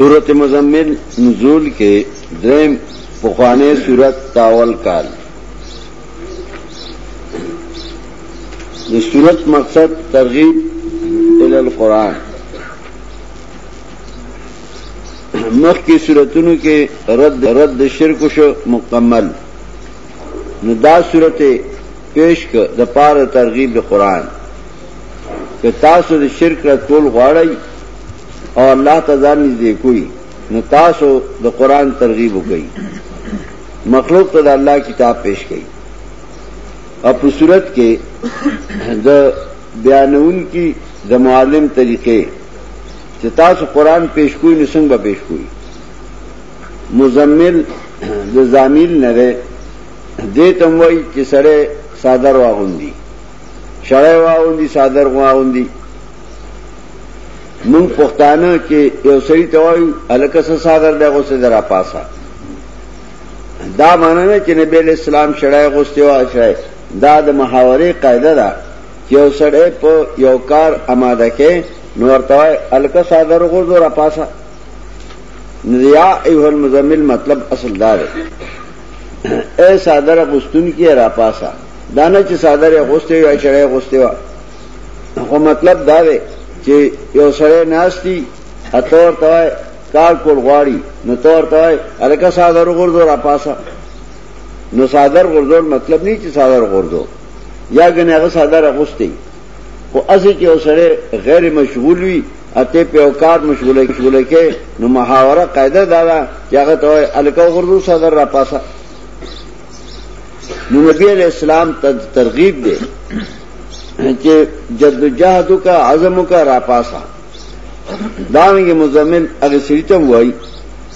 سورت مزمل نزول کې دریم پخوانه سورت تاول کال د سورت مقصد ترغیب ال القرآن مخ کی صورتونو کې رد رد شرک شو مکمل نو دا صورت پیش ک د پار ترغیب قرآن که تاسو د شرک را ټول غواړئ او الله ته ځان نږدې کوي نو تاسو د قران ترغیب وکړئ مخلوق ته د الله کتاب پیش کړئ او په صورت کې د بیانون کی د معلم طریقې چې تاسو قران پیش کوی نو څنګه پیش کوی مزمل د زامل نه ده دې تم وای چې سره صادر واغوندي شړای واغوندي صادر واغوندي مونږ پښتانه کې یو سړی ته وایو الکه څه صادر دی غوسه درا پاسا دا معنی نه چې نبی له اسلام شړای غوسته واشای دا د محاورې قاعده ده چې یو سړی په یو کار آماده کې نو ورته وای الکه صادر غوسه درا پاسا نیا ایه المزمل مطلب اصل دار اے صادر غوستون کې را پاسا دانه چې صادر غوسته واشای غوسته خو مطلب دا دی چې یو سړی ناشتي اتور توای کار کول غواړي نو تور توای الکه ساده غردو را پاسه نو ساده غردو مطلب نه چې ساده غردو یا ګنې هغه ساده غوستي خو اسی کې یو سړی غیر مشغول وي اته په یو کار مشغوله کېږي کې نو محاوره قاعده دا ده چې هغه ته الکه غردو ساده را پاسه نو نبی علیہ السلام ته ترغیب دی چې جدوجہد کا عزم کا راپاسا دانګ مزمل هغه سړي ته وایي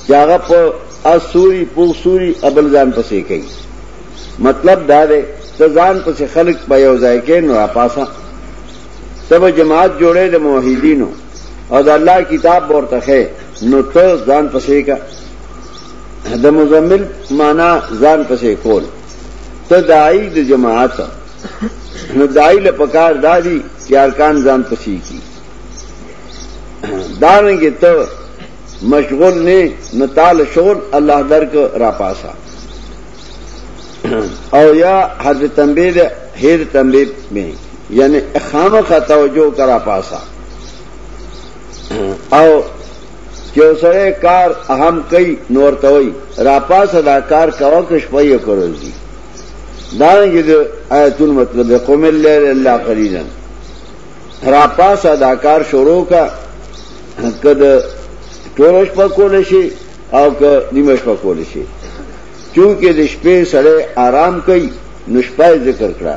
چې هغه په اسوري پوغ سوري ابل ځان پسې کوي مطلب دا دی ته ځان پسې خلق په یو ځای کې نو راپاسا تب جماعت جوړې د موحدینو او د الله کتاب ورته نو ته ځان پسې کا د مزمل معنا ځان پسې کول ته دای د جماعت نو دای له پکار دادی چې ارکان ځان پسې کی دانګه ته مشغول نه نو تعال شغل الله درک را پاسا او یا حرف تنبیه ده هیر تنبیه می یعنی خامخ توجه کرا پاسا او چې اوسره کار اهم کوي نور توي را پاسه دا کار کاوه کښ پي کړو دي دا نه د آیتون مطلب قوم الله الا قليلا را پاسه دا کار شروع کا کده ټولش په کول شي او که نیمش په کول شي چونکه د شپې سره آرام کوي نشپای ذکر کړه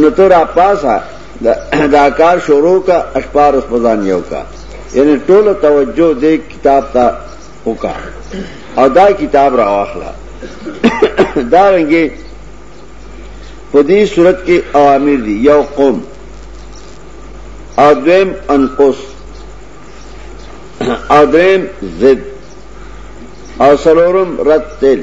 نو تو را پاسا دا کار شروع کا اشپار اس پزان یو کا یعنی ټول توجه دې کتاب ته وکا او دا کتاب را واخلا دا رنګه په دې صورت کې اوامر دي یو قوم او دویم انقص او دریم زد او سلورم رد تل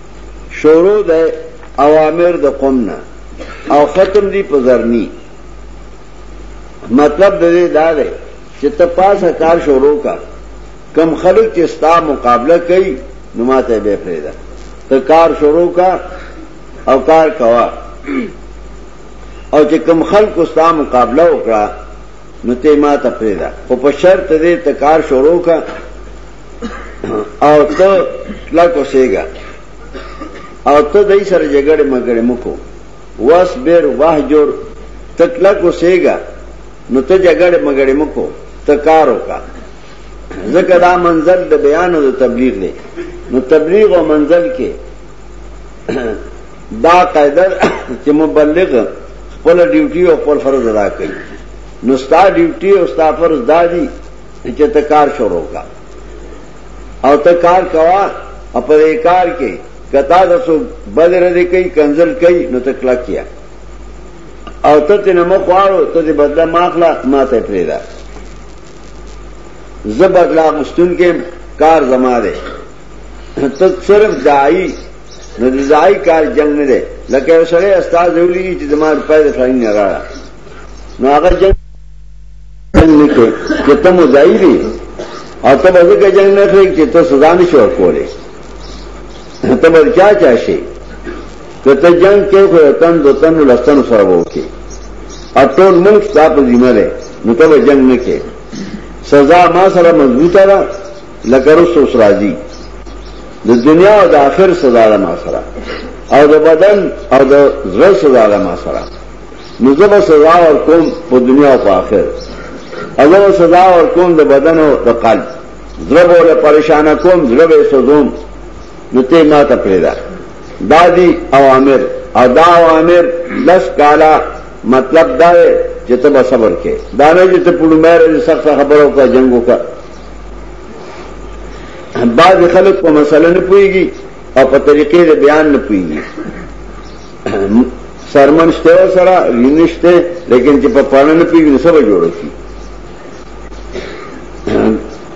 شروع دی اوامر د قم نه او ختم دی په زرنی مطلب د دې دا دی چې ته پاسه کار شروع کا کم خلک چې ستا مقابله کوي نو ماته به فریدا ته کار شروع کا او کار کوا او چې کم خلک ستا مقابله وکړه نو ته ماته فریدا خو په شرط دې ته کار شروع کا او ته لا کوسېګا او ته دای سره جګړه مګړه مکو واس بیر واه جوړ تکلا کوسېګا نو ته جګړه مګړه مکو ته کار وکا ځکه دا منزل د بیان او تبلیغ دی نو تبلیغ او منزل کې دا قاعده چې مبلغ خپل ډیوټي او خپل فرض ادا کوي نو ستا ډیوټي او ستا فرض دا دي چې ته کار شروع کا او ته کار کوا او په دې کار کې کتا د سو بدر دې کوي کنزل کوي نو ته کلا کیا او ته ته نه مخوارو ته دې بدله ماخلا ما ته پریدا زه بدلا مستون کې کار زما ده ته صرف دای نو دې ځای کار جنگ نه ده لکه سره استاد ویلي چې زما په دې فلنګ نه راړه نو هغه جنگ جنگ نه کوي چې ته مزایری او ته به ځکه جنگ نه کوي چې ته سزا نشې ورکولی ته به چا چا شي که ته جنگ کوې خو یو تن دو تنو لستنو سره به وکړې او ټول ملک ستا په ذمه دی نو ته به جنګ نه کوې سزا ما سره مضبوطه ده لکه رس اوس راځي د دنیا او د آخر سزا ده ما سره او د بدن او د زړه سزا ده ما سره نو زه به سزا ورکوم په دنیا او په آخرت او زه به سزا ورکوم د بدن او د قلب زړه به له پریشانه کوم زړه به سوزوم نو ته ما ته پرېږده دا دي اوامر او دا اوامر لس کاله مطلب دا دی چې ته به صبر کې دا نه چې ته په لومړی ورځ سخته خبره وکړه جنګ وکړه بعضې خلک په مسله نه پوهېږي او په طریقې د بیان نه پوهېږي سرمن شته و سره وینشته لیکن چې په پانه نه پیږي نو سبا جوړ شي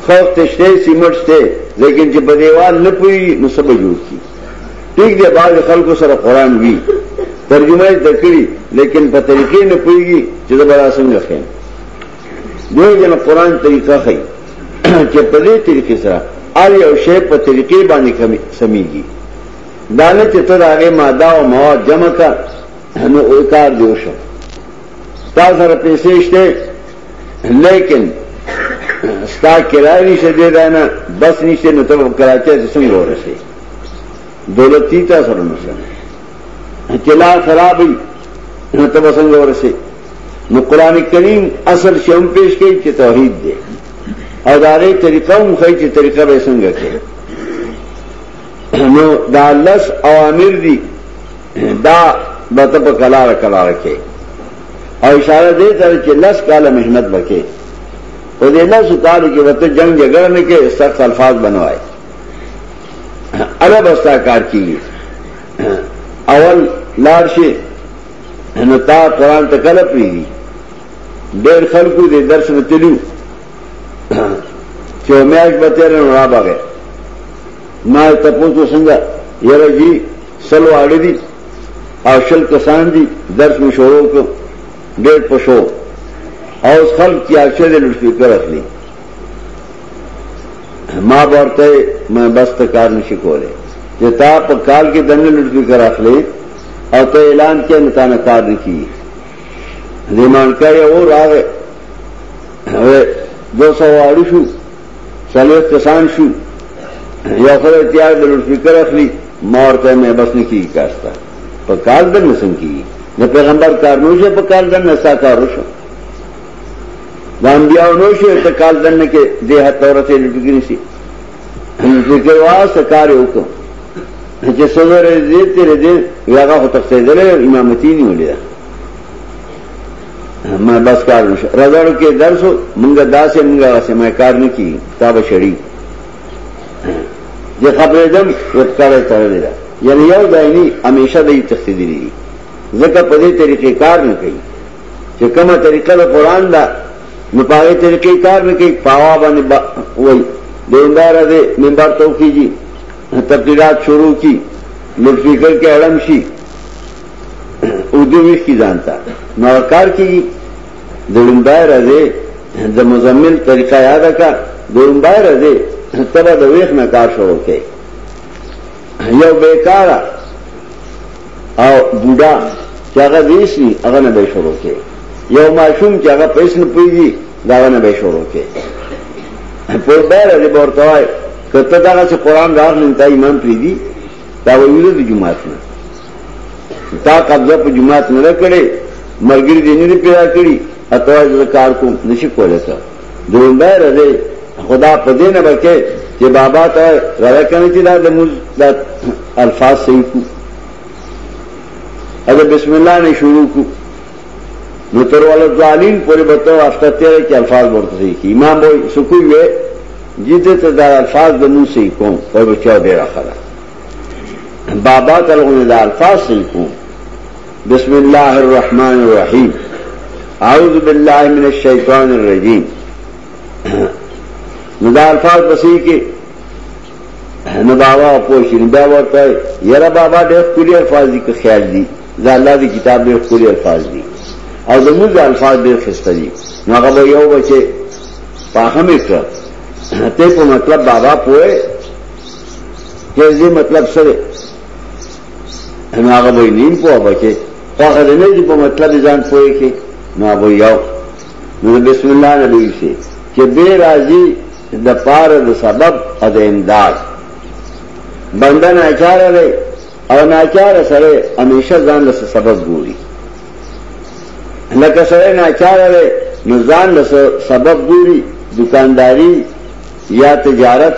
خاص تشته سیمټ شته لیکن چې په دیوال نه پیږي نو سبا جوړ شي ٹھیک دی بعض خلکو سره قران وی ترجمه یې دکړي لیکن په طریقې نه پیږي چې دا بڑا څنګه خیم دوی جن قران طریقه خي چې په دې طریقې سره آل یو شی په طریقې باندې کمی سميږي دا نه چې ته د هغې ماده او مواد جمع کړه نو کار دې وشو ستا سره پیسې شته لیکن ستا کرایه نشته دې ځای نه بس نشته نو ته کراچۍ ته څنګه ورسې دولت تی تا سره نشته چې لار خراب وي نو ته به څنګه ورسې نو قرآن کریم اصل شی هم پیش کوي چې توحید دی او د هغې طریقه هم ښایي چې طریقه به یې څنګه کوي نو دا لس اوامر دي دا به ته په کلاره کلاره کې او اشاره دې ته چې لس کاله محنت وکې او دې لس کال کې وته جنگ جګړه نه کې سخت الفاظ بنوای عرب استا کار کیږي اول لار شي نو تا قران ته کله پیږي ډېر خلکو دې درس نه تلو چې میاش به تیر نه را بغه ما ته پوښتنه څنګه یره جی سلو اړې دي او شل کسان دي درس مې شروع کو ډېر پښو او خلک چې اچھے دې لوټ سپیکر اخلي ما ورته ما بس ته کار نشي کوله چې تا په کال کې دنه لوټ سپیکر اخلي او ته اعلان کې نه تا نه کار نشي دیمان کوي او راغې دو سو واړو شو سلو اقتصان شو یو خدای احتیاج د لوډسپیکر اخلي ما ورته مې بس نه کیږي کاستا په کال د نسم کیږي د پیغمبر کار نو شه په کال د نسا کار وشو د انبیاء نو شه په کال د نه کې د هته ورته لټګی نشي ذکر واس کار وکړو چې څومره دې تیر دې هغه تخصیدل امامتی نه ولیا ما بس کار نشو رضاړو کې درس مونږه داسې مونږه واسه ما کار نه کی کتاب شړی د خبرې دم وکړه ترلې دا یعنی یو دایمي همیشه د تخدیدی دي ځکه په دې طریقې کار نه کوي چې کومه طریقه د قران دا نو په دې طریقې کار نه کوي پاوا باندې وای دیندار دې منبر توفیجی تبدیلات شروع کی نو فکر کې اړم شي اردو ویش کی جانتا نوکار کی دلمبای رضے د مزمل طریقہ یاد کا دلمبای رضے تبا د ویخ نه کار شروع کړي یو بیکار او بوډا چې هغه دیش ني هغه نه به شروع کړي یو ماشوم چې هغه پیسې نه پیږي دا نه به شروع کړي په بار دې ورته وای کته دا چې قران راغلی ته ایمان پیږي دا ویل د جمعه نه تا قبضه په جماعت نه کړې مرګري دې نه پیدا کړی اتوای د کار کوم نشي کولای څه دومره راځي خدا په دې نه بچي چې بابا ته راځه کنه چې دا د موږ د الفاظ صحیح کو اگر بسم الله نه شروع کو نو تر ول ظالم پورې بتو افته تیر کې الفاظ ورته صحیح کی امام وای سکوي جدت دا الفاظ د موسی کوم په بچو ډیر خلا بابا تلغنی دا الفاظ صحیح کو بسم اللہ الرحمن الرحیم اعوذ باللہ من الشیطان الرجیم نو دا الفاظ بسی کے نو بابا پوشی نو بیا ورطا ہے یرا بابا دیر کلی الفاظ دی که خیال دی دا اللہ دی کتاب دیر کلی الفاظ دی او زموږ د الفاظ ډېر خسته دي نو هغه به یو بچي پاخه مې کړ ته په مطلب بابا پوهه کیسے مطلب سرے ناغ بھائی نیم پوا بچے پاخر نے جی پا مطلب جان پوئے کے نا بھائی آؤ نو بسم اللہ نبی سے کہ بے راضی د پار د سبب او د امداد بنده ناچار دی او ناچار سره همیشه ځان له سبب ګوري لکه سره ناچار دی نو ځان له سبب ګوري دکانداری یا تجارت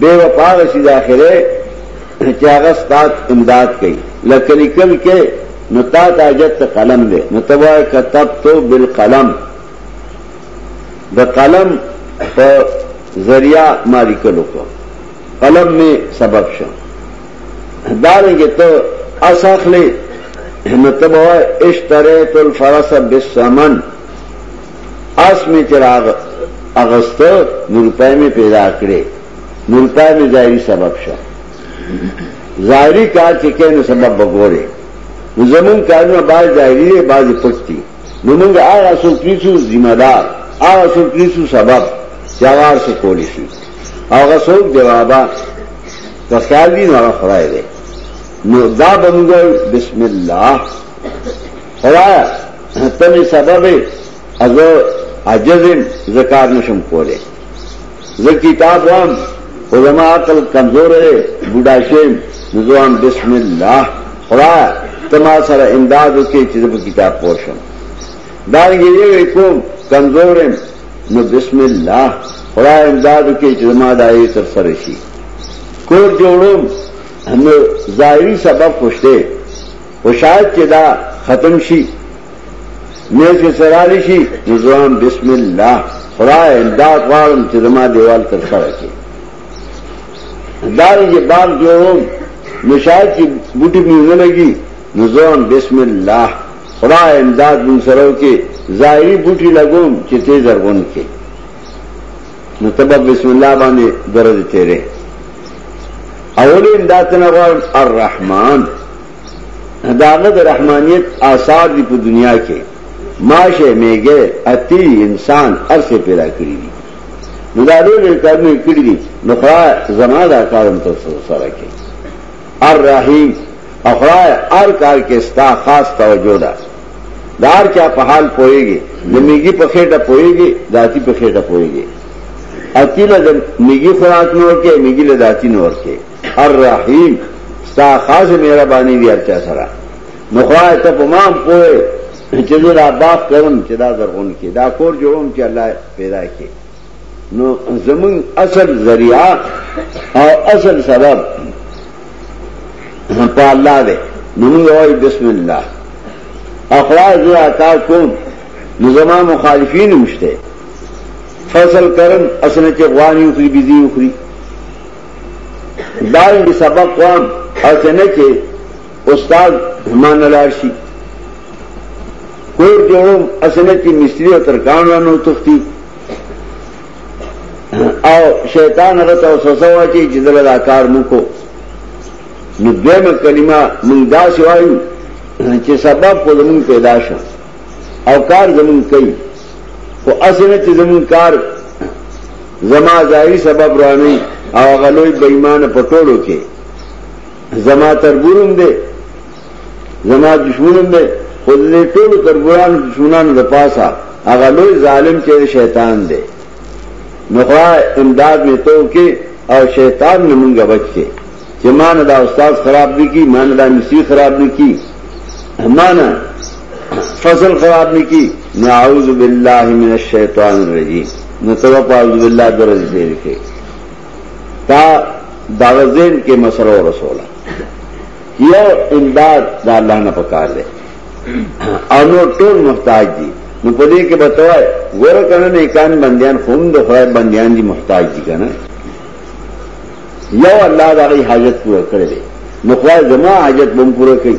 بے وفا غشی داخرے چې هغه ستاد امداد کوي لکه لیکل کې نو تا ته حاجت ته قلم دی نو تبا کتب تو بالقلم د قلم په ذریعہ ما لیکل وکړ قلم می سبب شو دارنګه ته اساخلې نو تبا اشتریت الفرس بالثمن اس می چې راغ اغسته نو روپۍ می پیدا کړې نو روپۍ می ظاهري سبب شه ظاهري کار چې کینو سبب وګوره نو زمون کارونه باز ظاهري دی باز پټ دي نو موږ هغه څوک کیسو ذمہ دار هغه څوک کیسو سبب چې هغه څه کولی شي هغه څوک دی بابا که خیال دی نو هغه خدای دی نو دا بنګل بسم الله خدای ته می سبب از عجز زکار نشم کوله زه کتاب وام او زما عقل کمزور دی بوډا شم نزوام بسم الله خدا تما سره امداد وکي چې په کتاب پوښم دا یې کوم کمزور نو بسم الله خدا امداد وکي چې زما دایې تر سره شي کور جوړوم نو ظاهري سبب خوشته او شاید چې دا ختم شي مېز کې سرالي شي نو ځوان بسم الله خدای امداد غواړم چې زما دیوال تر سره کې دار یې باغ جوړوم نو شاید چې بوټي مې نه لګي نو ځوان بسم الله خدای امداد من سره کې ظاهري بوټي لګوم چې تیز ورغون کې نو تب بسم الله باندې درځ تیرې اول امداد نه غواړم الرحمن داغه د رحمانیت آثار دی په دنیا کې ماشه میګه اتی انسان ارسه پیدا کړی دي نو دا ډول کارونه کړی دي نو خا زما دا کارم تر سره کې الرحیم اخرای ار کار کې ستا خاص توجه ده دار چا په حال پويږي د میګي په خېټه پويږي داتی په خېټه پويږي اتی له میګي خوراک نور کې میګي له داتی نور کې الرحیم ستا خاص مهرباني دی ارچا سره نو خوای ته په مام پوي چې دا باغ کرم چې دا زرغون کې دا کور جوړوم چې الله پیدا کې نو زمون اصل ذریعہ او اصل سبب په الله دی نو موږ وایو بسم الله اخلاص دې عطا کوم نو زمو مخالفین مشته فصل کرم اصل چې غوانی خو بيزي خو دارنګ سبق قوم او څنګه چې استاد مان لارشي کور جوړوم اسنه چې مستری او ترکان را نو تختی او شیطان هغه ته وسوسه واچي چې دغه دا کار مو کو نو دغه کلمه موږ دا شوایو چې سبب خو زمون پیدا شو او کار زمون کوي خو اسنه چې زمون کار زما ظاهري سبب رانی او غلوی بېمانه پټولو کې زما تربورم دی زما دشمنم دی خو د دې ټولو تربورانو دشمنانو د پاسه هغه لوی ظالم چې شیطان دی نو خو امداد می تو کې او شیطان نه مونږه بچ کې چې ما نه دا استاد خراب دی کی ما نه دا مسی خراب دی کی ما نه فصل خراب دی کی نعوذ بالله من الشیطان الرجیم نو تو په اعوذ بالله درځي کې تا دا ځین کې مسرور رسوله یو امداد دا اللہ نا پکار دے او نور ټول محتاج دي نو په دې کې بتوای ور کنه نه کان بندیان خوم د خدای بندیان دي محتاج دي کنه یو الله دا غي حاجت پوره کړی دی نو خدای زما حاجت بم پوره کړي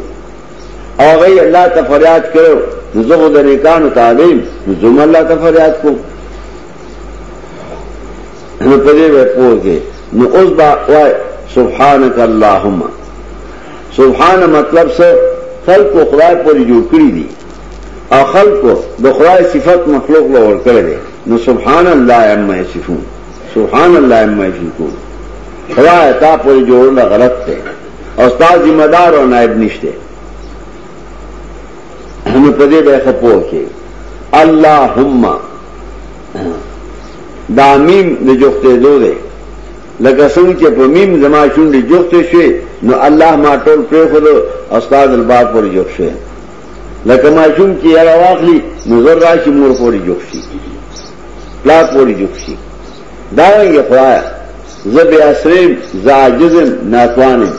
او غي الله ته فریاد کړو نو زه د نیکانو تعلیم نو زما الله ته فریاد کوم نو په دې به پوه کې نو اوس با وای سبحانك اللهم سبحان مطلب څه خلق او خدای پورې جوړ کړی دي او خلق د خدای صفات مخلوق له ور کړی دي نو سبحان الله عما يصفون سبحان الله عما يشركون خدای تا پورې جوړول غلط دی او استاد ذمہ دار او نائب نشته نو په دې به خپو کې اللهم دا میم د جوخته دو ده لکه څنګه چې په میم زما شونډې جوخته شوې نو الله ما ټول پرې خو د استاد الباب پر جوخ شوې لکه ما شوم چې یاره واخلي نو زر راشي مور پورې جوخ شي پلا پورې جوخ شي دا یې خدای زه بیا اسریم زه عاجزم ناتوانم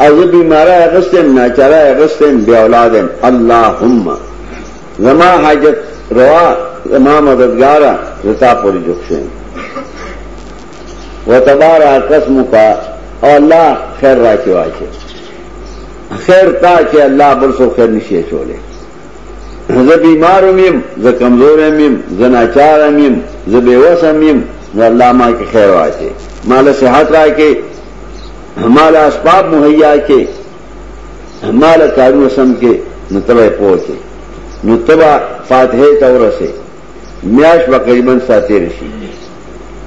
او زه بیماره اغستم ناچاره اغستم بیا اولادم اللهم زما حاجت روا زما مددگارا رتا پوری جوکشن و تبارا قسم کا او اللہ خیر را کے واچے خیر تا کہ اللہ برسو خیر نشے چولے زه بیمار میم زه کمزور میم زه ناچار میم زه بیوس میم نو الله ما کې خیر واچي مال صحت راکې مال اسباب مهیا کې مال کارونه سم کې نو تبه پوهته نو تبه فاتحه ته ورسه میاش به قریبا ساتیر شي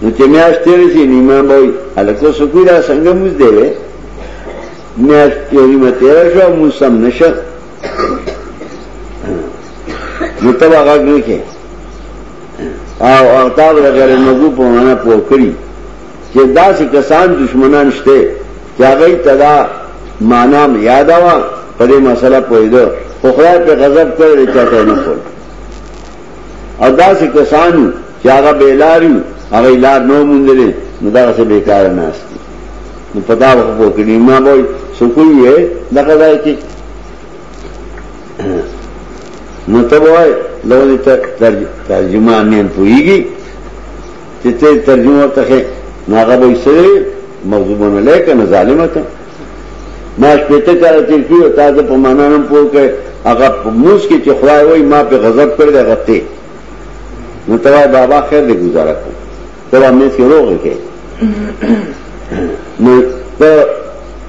نو چې میاش تیر شي نو امام وای الکو سکوی دا څنګه موز دی وې میاش یو نیمه تیر شو مو سم نشه نو تبه غږ نه کې او اغتاب غیر موضوع په معنا پوه کړی چې داسې کسان دشمنان شته چې هغه ته دا معنا مې یاد و په دې مسله پوهېده خو خدای په غضب کړی چې چاته نه کول او داسې کسانو چې هغه بیلاري هغه لار نو مونږلې نو دا څه بیکار نه استي نو پتا وخت په کې ما به سکوي یې دغه ځای کې نو ته وای لونی ترجمه نه پويږي چې ته ترجمه ورته کې نو هغه به سره مغضوبون علیک نه ظالمه ته ما شپته کار تیر کیو تا د په معنا نه پوه کې هغه موس کې چې خدای وای ما په غضب کړی دا غته نو توای بابا خیر دې گزاره کو ته مې سي روغ کې نو ته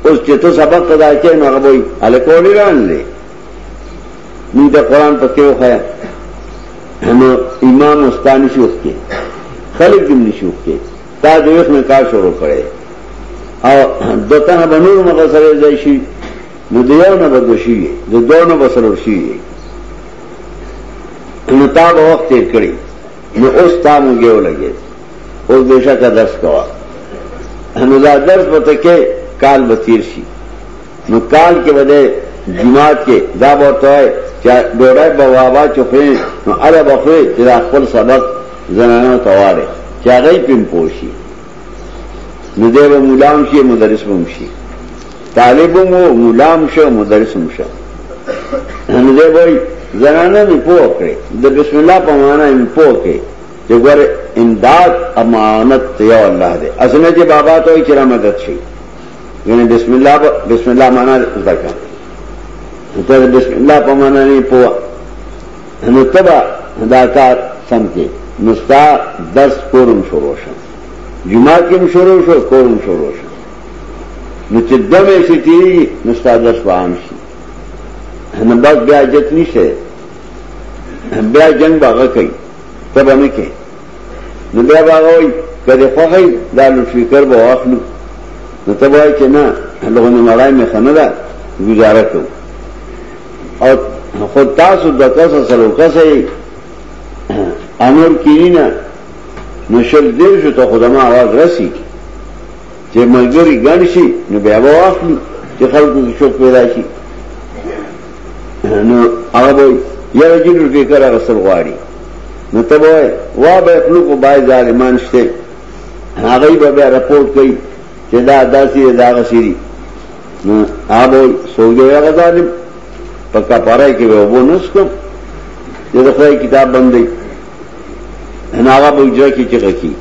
اوس چې ته سبق ادا کې نو هغه وای الکوړی رانلې نو دا قران په کې وخایا نو امام مستانی شو کې خلق دې نشو کې تا دې وخت نه کار شروع کړي او دته نه بنور مګر سره ځای شي نو دیو نه بدو شي د دوه نه بسلو شي نو تا به وخت تیر کړی نو اوس تا مونږ یو لګي اوس بشکره درس کوا نو دا درس به تکې کال به تیر شي نو کال کې بده جماعت کې دا ورته وای چې ډوړای به بابا چوفې نو اړه بخوي چې دا خپل سبق زنانه تواله چې هغه پم پوشي نو دی به مولام شي مدرس هم شي طالب مو مولام شو مدرس هم شو نو دی وای زنانه می پوه کړې د بسم الله په معنا می پوه کړې چې ګوره امداد امانت یو الله دې اسنه چې بابا ته چې را مدد شي یعنی بسم الله بسم الله معنا زده کړه ته بسم الله په معنا نه پوه نو تبا دا کار سم کې مستا درس کورم شروع شو جمعه کې شروع شو کورم شروع شو نو چې دمه شي تیری مستا درس وام شي نو بس بیا جت نشته بیا جنگ باغ کوي تبا نه کوي نو بیا به هغه وایي که دې خوښه وي دا لوډسپیکر به واخلو نو ته به وایي چې نه لغونې مړای مې ښه نه ده ګزاره کوم او خو تاسو د کسه سلو کسه یې امر کینی نه نو شل دیر شو ته خو زما آواز رسی چې ملګري ګڼ شي نو بیا به واخلو چې خلکو کې شوق پیدا شي نو هغه به یو جن روپی کړه غسل غواړي نو ته به وا به خپل کو بای ظالمان شته هغه به بیا رپورټ کوي چې دا داسې دا غسيري نو هغه سوګي هغه ظالم پکا پاره کې به وو نس کوم چې د خدای کتاب باندې نه هغه به جوړ کی چې کی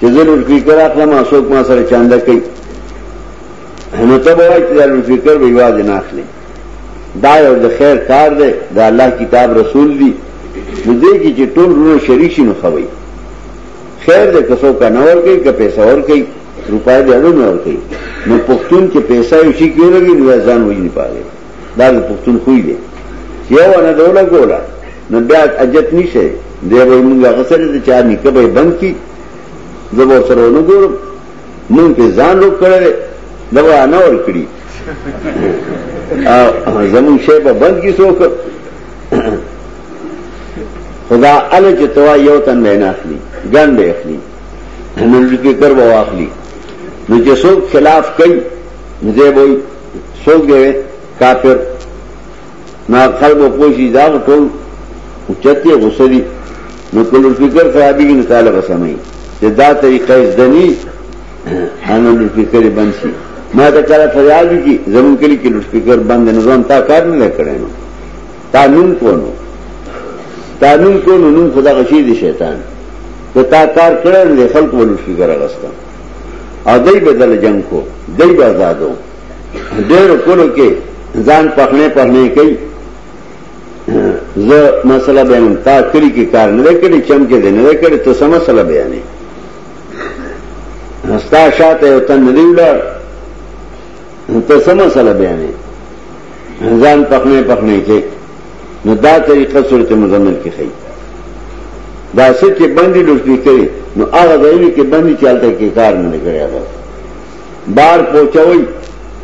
چې زه لور فکر اخلم اسوک ما سره چاندا کوي نو ته به وایي چې دا لور فکر به یوازې نه اخلي دا یو د خیر کار دی د الله کتاب رسول دی نو دې کې چې ټول رونه شریک شي نو خوي خیر دې کسو کا نور کوي که پیسې ور کوي روپای دې اړو نور کوي نو پښتون کې پیسې یو شي کیو لګي نو ځان وځي نه پاره دا د پښتون خوې دی یو نه دوله ګولا نو بیا اجت نشي دی به موږ غسل دې چا نه کبه بند کی زبر سره ونګورم مونږ په ځان روک کړل دا نه ور کړی زمون شی په بند کې څوک خدا ال چې توا یو تن نه اخلي ګن به اخلي نن دې کر به واخلي نو چې څوک خلاف کوي نو دې وای څوک دې کافر نا قلب پوشي دا ټول چته غسلی نو کله فکر خرابېږي نو طالب سمای چې دا طریقه ځنی انا لوډ سپیکر بند شي ما ته کله فریاد کی زمون کلی کې لوډ سپیکر بند نه ځون تا کار نه کړی نو تا نن کو نو تا نن کو نو نن خدا غشي دي شیطان ته تا کار کړل نه خلق ولوډ سپیکر غستا او دای بدل جنگ کو دای بازادو ډېر کولو کې ځان پخنه پخنه کوي زه مسله بیانم تا کلی کې کار نه کړی چم کې نه کړی ته سم مسله بیانې ستا شاته یو تن دی ولر ته سم مسله بیانې ځان پخنه پخنه کې نو دا طریقه صورت مزمل کې خي دا سر کې باندې لوټي کوي نو هغه ځای کې باندې چالتای کې کار نه کوي هغه بار پوچوي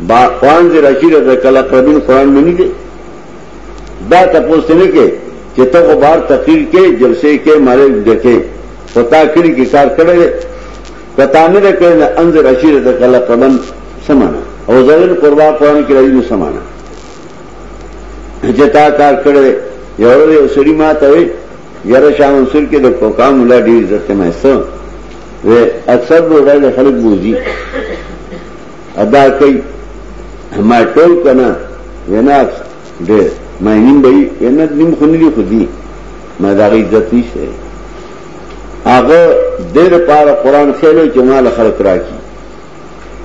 با قرآن دې راشي د کله قربین قرآن منی دي دا تاسو نه کې چې ته غبار تقریر کې جلسې کې مالک دکې په تا کلی کې کار کړی دی که تا نه دی کړی نه انذر عشیرتک الاقربن څه معنی او زرین قربا قرآن کې راځي نو څه معنی چې تا کار کړی دی یو ورځ یو سړي ما ته وایي یاره شاه منصور کې د کوکا ملا ډېر عزت دی ما څه وی اکثر ډوډۍ د خلک بوځي ادا کوي ما ټول کنه وینا ډېر ما نیم به وینا نیم خو نه دي خو دي ما دا غي عزت نشته هغه د دې لپاره قران خېلو چې مال خلق راکی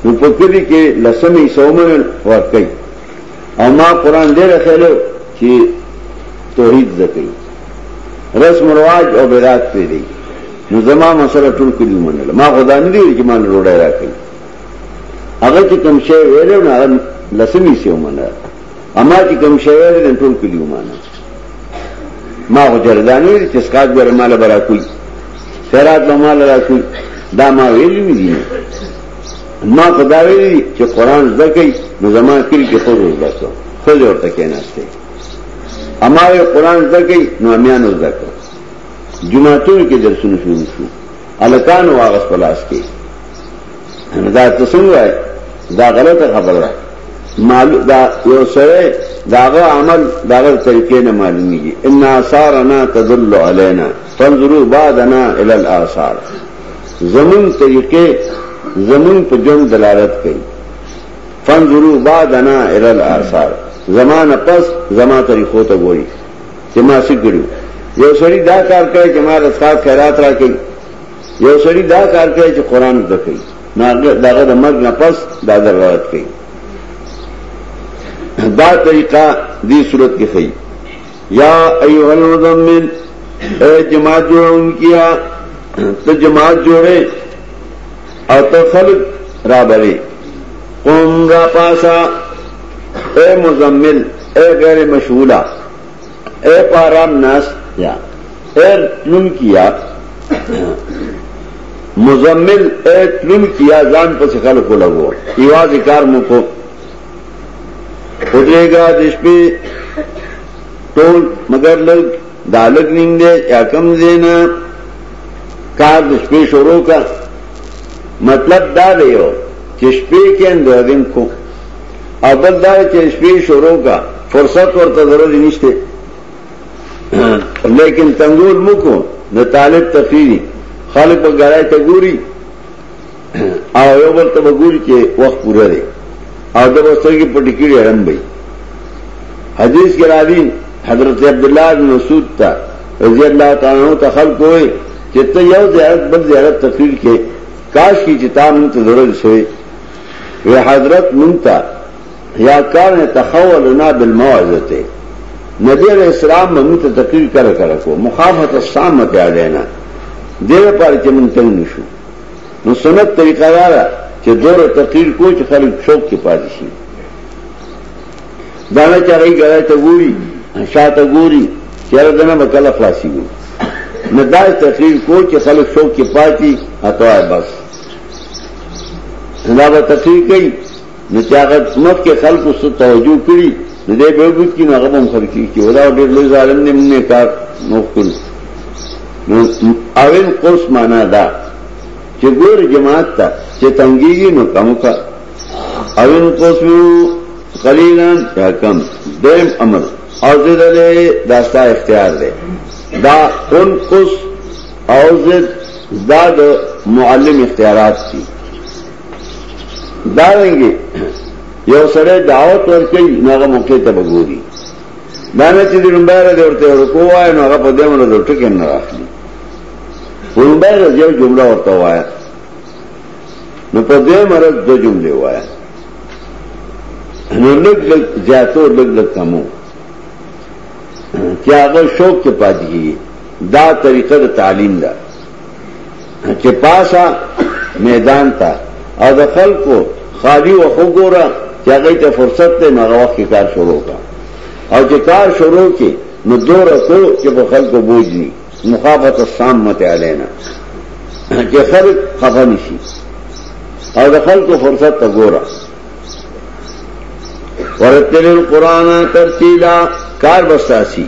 نو په کلی کې لسمې سومن ورکړي او ما قران دې راخېلو چې توحید زکې رسم رواج او بدعت پې دی نو زما مسله ټول کلی منل ما خدا نه دی چې مال روړای راکړي هغه چې کوم شی ویلو نه لسمې سومن اما چې کوم شی ویلو ټول کلی منل ما خو چېرې دا نه ویلي چې سکاټ بېره ماله به راکوي خیرات به ماله راکوي دا ما ویلي وي دي ما خو دا ویلي چې قرآن زده کوي نو زما کلي کې ښځو زده کړو ښځې ورته کېناستې اما یې قرآن زده کوي نو امیانو زده کړو جوماتونو کې درسونه شروع شو هلکانو واغس په لاس کې دا ته څنګه وای دا غلطه خبره ده مال دا یو سره داغه عمل داغه طریقې نه معلومیږي ان آثارنا تدل علينا فانظروا بعدنا الى الاثار زمون طریقې زمون په جون دلالت کوي فانظروا بعدنا الى الاثار زمانه پس زما طریقو ته ګوري چې ما څه کړو یو سړی دا کار کوي چې ما رسخات خیرات راکړي یو سړی دا کار کوي چې قران زده کوي نو داغه د مرګ نه پس دا ضرورت کوي دا طریقہ دی صورت کې خي یا ایها المزمل اے جماعت جوړون کیا ته جماعت جوړه او ته خلق را بلې قوم را پاسا اے مزمل اے غیر مشغولا اے پارام ناس یا اے تلون کیا مزمل اے تلون کیا ځان پس خلکو لګو یواز کار مو کو خدای گا دش په ټول مگر لګ دالګ نیم دے یا کم زینا کار دش په شروع کا مطلب دا دیو چې شپې کې اندازم کو او بل دا چې شپې شروع کا فرصت ورته ضروري نشته لیکن تنګول مکو د طالب تفیری خلک په ګړای ته ګوري او یو بل ته ګوري چې وخت پوره دی او د وسرګي په ټکیړي حرم وي حدیث کې راځي حضرت عبد الله بن مسعود ته رضی الله تعالی عنہ ته خلق وي چې ته یو زیارت بل زیارت تفیل کې کاش کی چې تاسو ته ضرورت شوی وی حضرت منتا یا کان تخولنا بالموعظه نبی علیہ السلام منو ته تقریر کرا کرا کو مخافت السام ته الینا دیر پر چې من تنگ نشو نو سنت طریقہ دارا چې دور تقریر کو چې خلک شوق کې پاتې شي دانا چاہی گڑا تو گوری شاہ تو گوری چہرہ دینا بکل خلاصی گو نہ داج تقریر کو کہ خلق شوق کی پارٹی ہتوا بس دا به تقریر کوي نو چې هغه مخ کې خلکو څه توجه کړي نو دې به وګت کې هغه هم خلکو کې ودا ډېر لوی ظالم نه منې کار نو کړو نو اول قرص معنا دا چې ګور جماعت ته چې تنګيږي نو کم کا اول قرص مو قليلا یا کم دیم امر او دې دلې داستا اختیار دی دا اون قرص او زد دا د معلم اختیارات دي دا رنګي یو سره دعوت ورکړي نو هغه موقع ته وګوري دا نه چې لومبایره د ورته ورکو وای نو هغه په دې مونږ د ټکو نه راخلي لومبایره یو جمله ورته وای نو په دې مرز د جمله وای نو لږ لږ زیاتو لږ لږ کمو چې هغه شوق ته پاتې کیږي دا طریقه د تعلیم ده چې پاسا میدان ته او د خلکو خالی و خوګوره چې هغه ته فرصت ته نو وخت کار شروع کا او چې کار شروع کې نو دور رسو چې په خلکو بوج ني مخافت السام مت علینا چې خلک خفه نشي او د خلکو فرصت ته ګوره ورتل القرآن ترتیلا کار بستاسی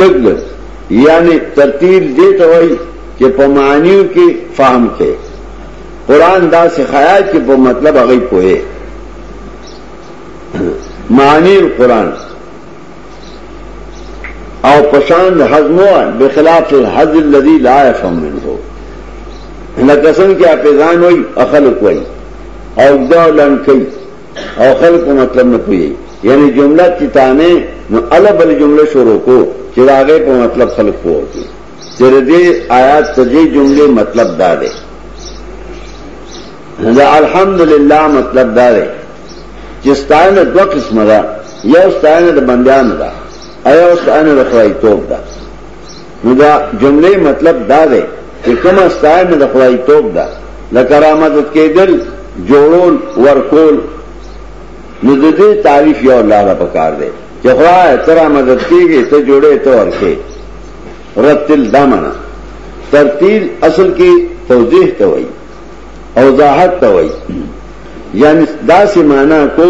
لګ لګ یعنی ترتیل دې ته وایي چې په معنیو کې فهم کې قران دا سه خیال چې په مطلب هغه پوهه معنی القران او پشان حزم و بخلاف الحز الذي لا يفهم منه لکه څنګه چې اپیزان وای اخلق وای او دا لنکې او خلق کو مطلب نه پوي یعنی جمله چې تانه نو ال بل جمله شروع کو چې راغې په مطلب خلق پوه کی تر دې آیات ته دې جمله مطلب دا ده دا الحمدلله مطلب دا ده چې ستاینه دوه قسمه ده یو ستاینه د بندیانو ده ایو ستاینه د خدای توپ ده نو دا جمله مطلب دا ده چې کوم استای نه د خدای توپ ده لکه رامدد کېدل جوړول ورکول نو د دې تعریف یو الله لا پکار دی چې خدای تر مدد کیږي ته جوړې ته ورکه رتل دمنه ترتیل اصل کې توضیح ته وایي او ذاحت ته وایي یعنی دا سیمانه کو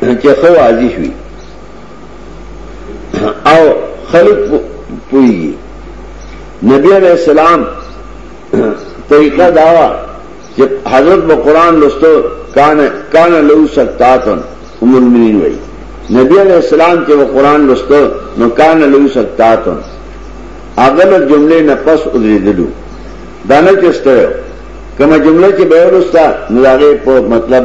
چې خو عزیز وي او خلق پوئی گی نبی علیہ السلام طریقہ دعویٰ جب حضرت با قرآن لستو کانا لو سکتاتن ام المنین وئی نبی علیہ السلام چې و قران لستو نو کان له سکتاتن اغل جمله نه پس ودریدلو دانه چستره کما جمله چې به ولستا نو هغه په مطلب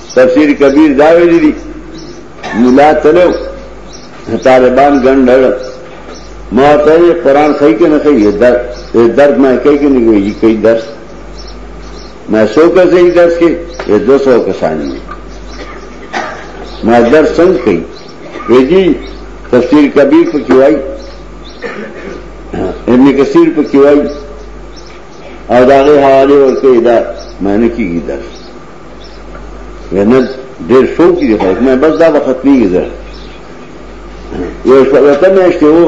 تفسیر کبیر دا ویلی دی ملا تلو طالبان گن ڈڑ ما تا یہ قرآن خی کے نہ خی یہ درد یہ درد میں کئی کے نہیں گئی کئی درس میں سو کا سے ہی درس کے یہ دو سو کا سانی ہے میں درس سنگ کئی یہ جی تفسیر کبیر پہ کیوں آئی ابن کثیر پہ کیوں آئی اور داغے حوالے اور کئی دار میں نے کی گی درس ونه ډېر شوق دي خلک نه بس دا به ختميږي زه یو شپږته میاشتې وو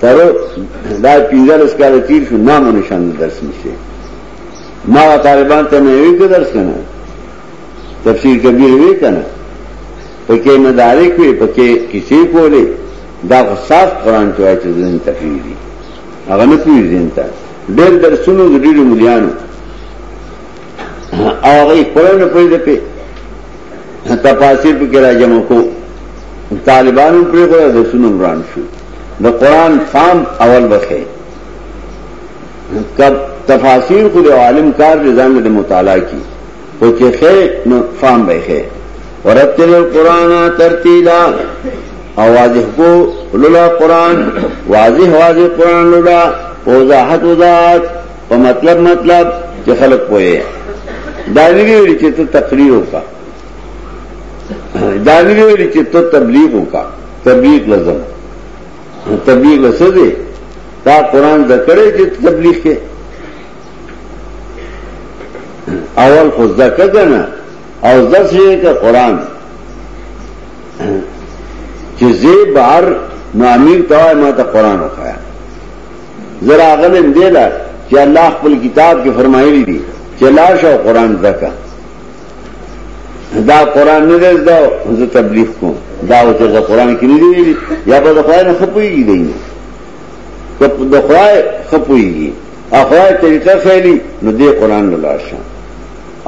تر دا پنځلس کاله تیر شو نام و نشان د درس نشته ما طالبان ته مې وی که درس کنه تفسیر کبیر وی کنه پکې مدارک وی پکې کیسې کولې دا صاف قران ته وایي چې ځین تفسیر دي هغه نه پیژنتا ډېر درسونو د ډېر مليانو او هغه یې خپله نه پرېږده پې تفاسیر پکې را جمع کو طالبانو پرېښوده درسونه هم وران شو د قرآن فام اول بخې کب تفاسیر خو د عالم کار د ځان له مطالعه کی او چې خې نو فام به خې ورتل القرآن ترتیلا او واضح کو لولا قرآن واضح واضح قرآن لولا وضاحت وضاحت په مطلب مطلب چې خلک پوهه دا نه ویل چې ته تقریر وکا دا نه ویل چې ته تبلیغ وکا تبلیغ لازم تبلیغ لسه دی تا قران د کړه چې تبلیغ کې اول خو ځکه کنه او ځکه چې قران چې زی بار نو امیر ته ما ته قران وکایا زه راغلم دې له چې الله خپل کتاب کې فرمایلی دی چې لاړ شه قرآن زده کړه دا قرآن نه دی زده زه تبلیغ کوم دا اوس د قرآن کې نه دی ویلي یا به د خدای نه ښه پوهېږي دی نه که د خدای ښه پوهېږي او خدای طریقه ښیلي نو دې قرآن له لاړ شه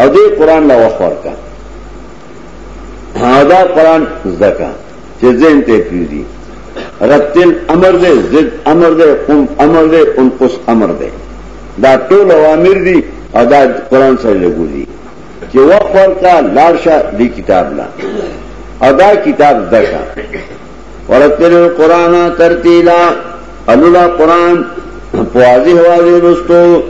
او دې قرآن له وخت ورکړه دا قرآن زده کړه چې ذهن ته پریږدي رتل امر دی ضد امر دی قم امر دی انقص امر دی دا ټول اوامر دي او دا قران سره لګولي چې وخت ورکا لارشه دی کتاب لا ادا کتاب دکا ورتل القرآن ترتیلا الولا قرآن پوازی حوازی رستو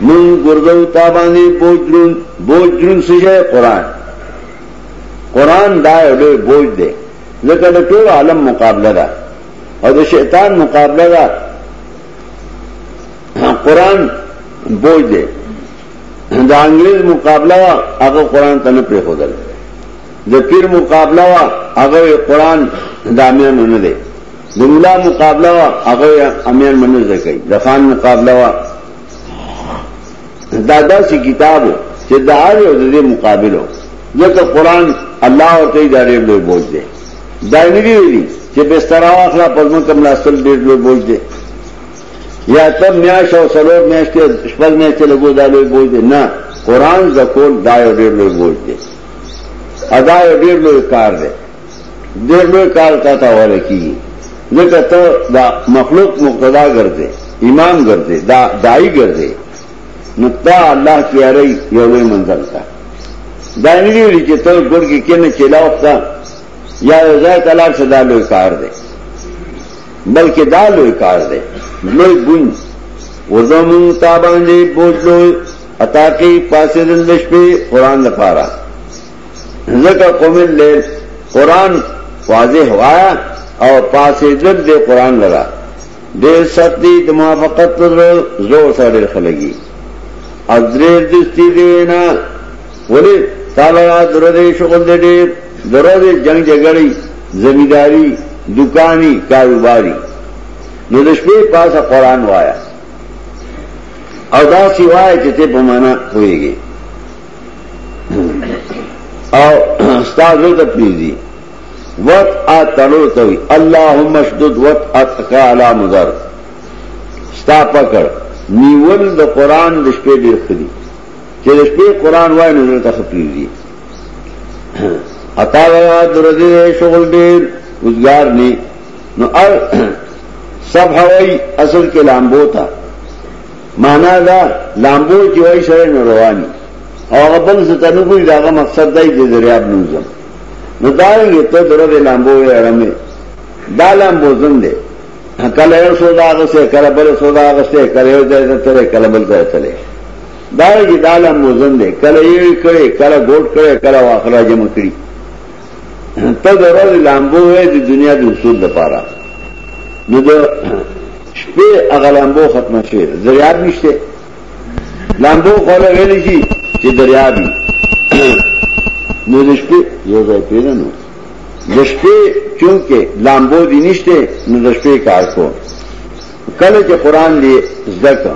من گردو تابانی بوجرون بوجرون سجے قرآن قرآن دا یو لوی بوج دی ځکه د ټول عالم مقابله ده او د شیطان مقابله ده قرآن بوج دی د انګريز مقابله وا هغه قرآن ته نه پرې خدل د پیر مقابله وا هغه قرآن د امیان نه دی د مولا مقابله وا هغه امیان منځ کوي د خان مقابله وا دا داسې کتابو چې د هر یو د دې مقابلو ځکه قران الله ورته دا ډېر لوی بوج دی دا نه دی ویلي چې بستر واخلا په موږ کوم لاستل ډېر لوی بوج دی یا تر میاش او سلور میاش کې شپږ میاش ته لګو دا لوی بوج دی نه قران زکول دا یو ډېر لوی بوج دی ادا یو ډېر لوی کار دی ډېر لوی کار تا ته حواله کیږي ځکه ته دا مخلوق مقتدا ګرځې امام ګرځې دا دای ګرځې نو تا الله تیارې یو لوی منزل تا دا نه ویل چې ته ګور کې کینه چلاو تا یا ځای تلار څه دا لوی کار دی بلکې دا لوی کار دی لوی ګونځ وزمون تا باندې بوجلو اتا کې پاسې دل شپې قران لپاره ځکه قوم الليل قران واضح وایا او پاسې دل دې قران لرا ډېر سخت دي د موافقت پر زور سره خلګي اذرې دستي دي نه ولې تعالی درې شغل دې ډېر درې جنگ جګړې زمیداری دکانی کاروباری نو د شپې پاسه قران وایا او دا سی وای چې ته په معنا پويږي او استاد ته پیږي وقت ا تړو ته وي اللهم اشدد وقت اتقا علی مضر ستا پکړ نیول د قران د شپې ډیر خري چې د شپې قران وای نو ته خپلېږي عطا ولا درځي شغل ډیر وزګار نه نو ار سب هوای اصل کې لامبو تا معنا دا لامبو چې وای سره نه رواني او هغه بل څه ته نه ګوري دا مقصد دی چې دریاب نه ځم نو دا یې ته درو لامبو یې اړمه دا لامبو زم دی کله یو سودا غسه کله بل سودا غسه کله یو ځای ته تلې کله بل ځای تلې دا یې دا لامبو زم دی کله یې کړي کله ګوټ کړي کله واخره جمع کړي ته د ورځې لامبو وې د دنیا د اصول لپاره نو د شپې هغه لامبو ختمه شوې ده دریاب نشته لامبو خوله ویلی شي چې دریاب وي نو د شپې یو ځای پیدا نو د شپې چونکې لامبو دي نشته نو د شپې کار کو کله چې قران دی زده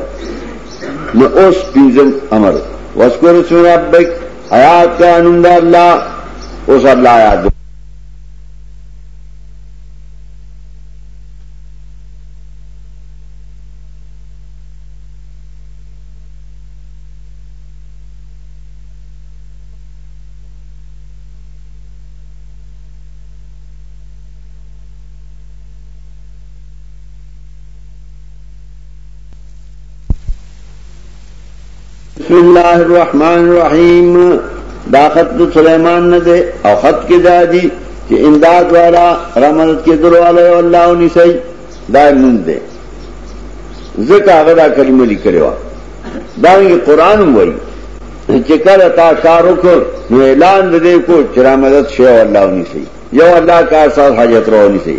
نو اوس پنځم امر واسکور سره ربک حیات کا نند اللہ او سب لا یاد بسم الله الرحمن الرحیم دا خط د سليمان نه ده او خط کې دا دي چې امداد والا رحمت کې درواله او الله ونسي دا مونږ ده ځکه هغه دا کلمه لیکلې و دا یې قران وایي چې کله تا کار وکړ نو اعلان دې کو چې را مدد شي او الله ونسي یو الله کار ساز حاجت رو ونسي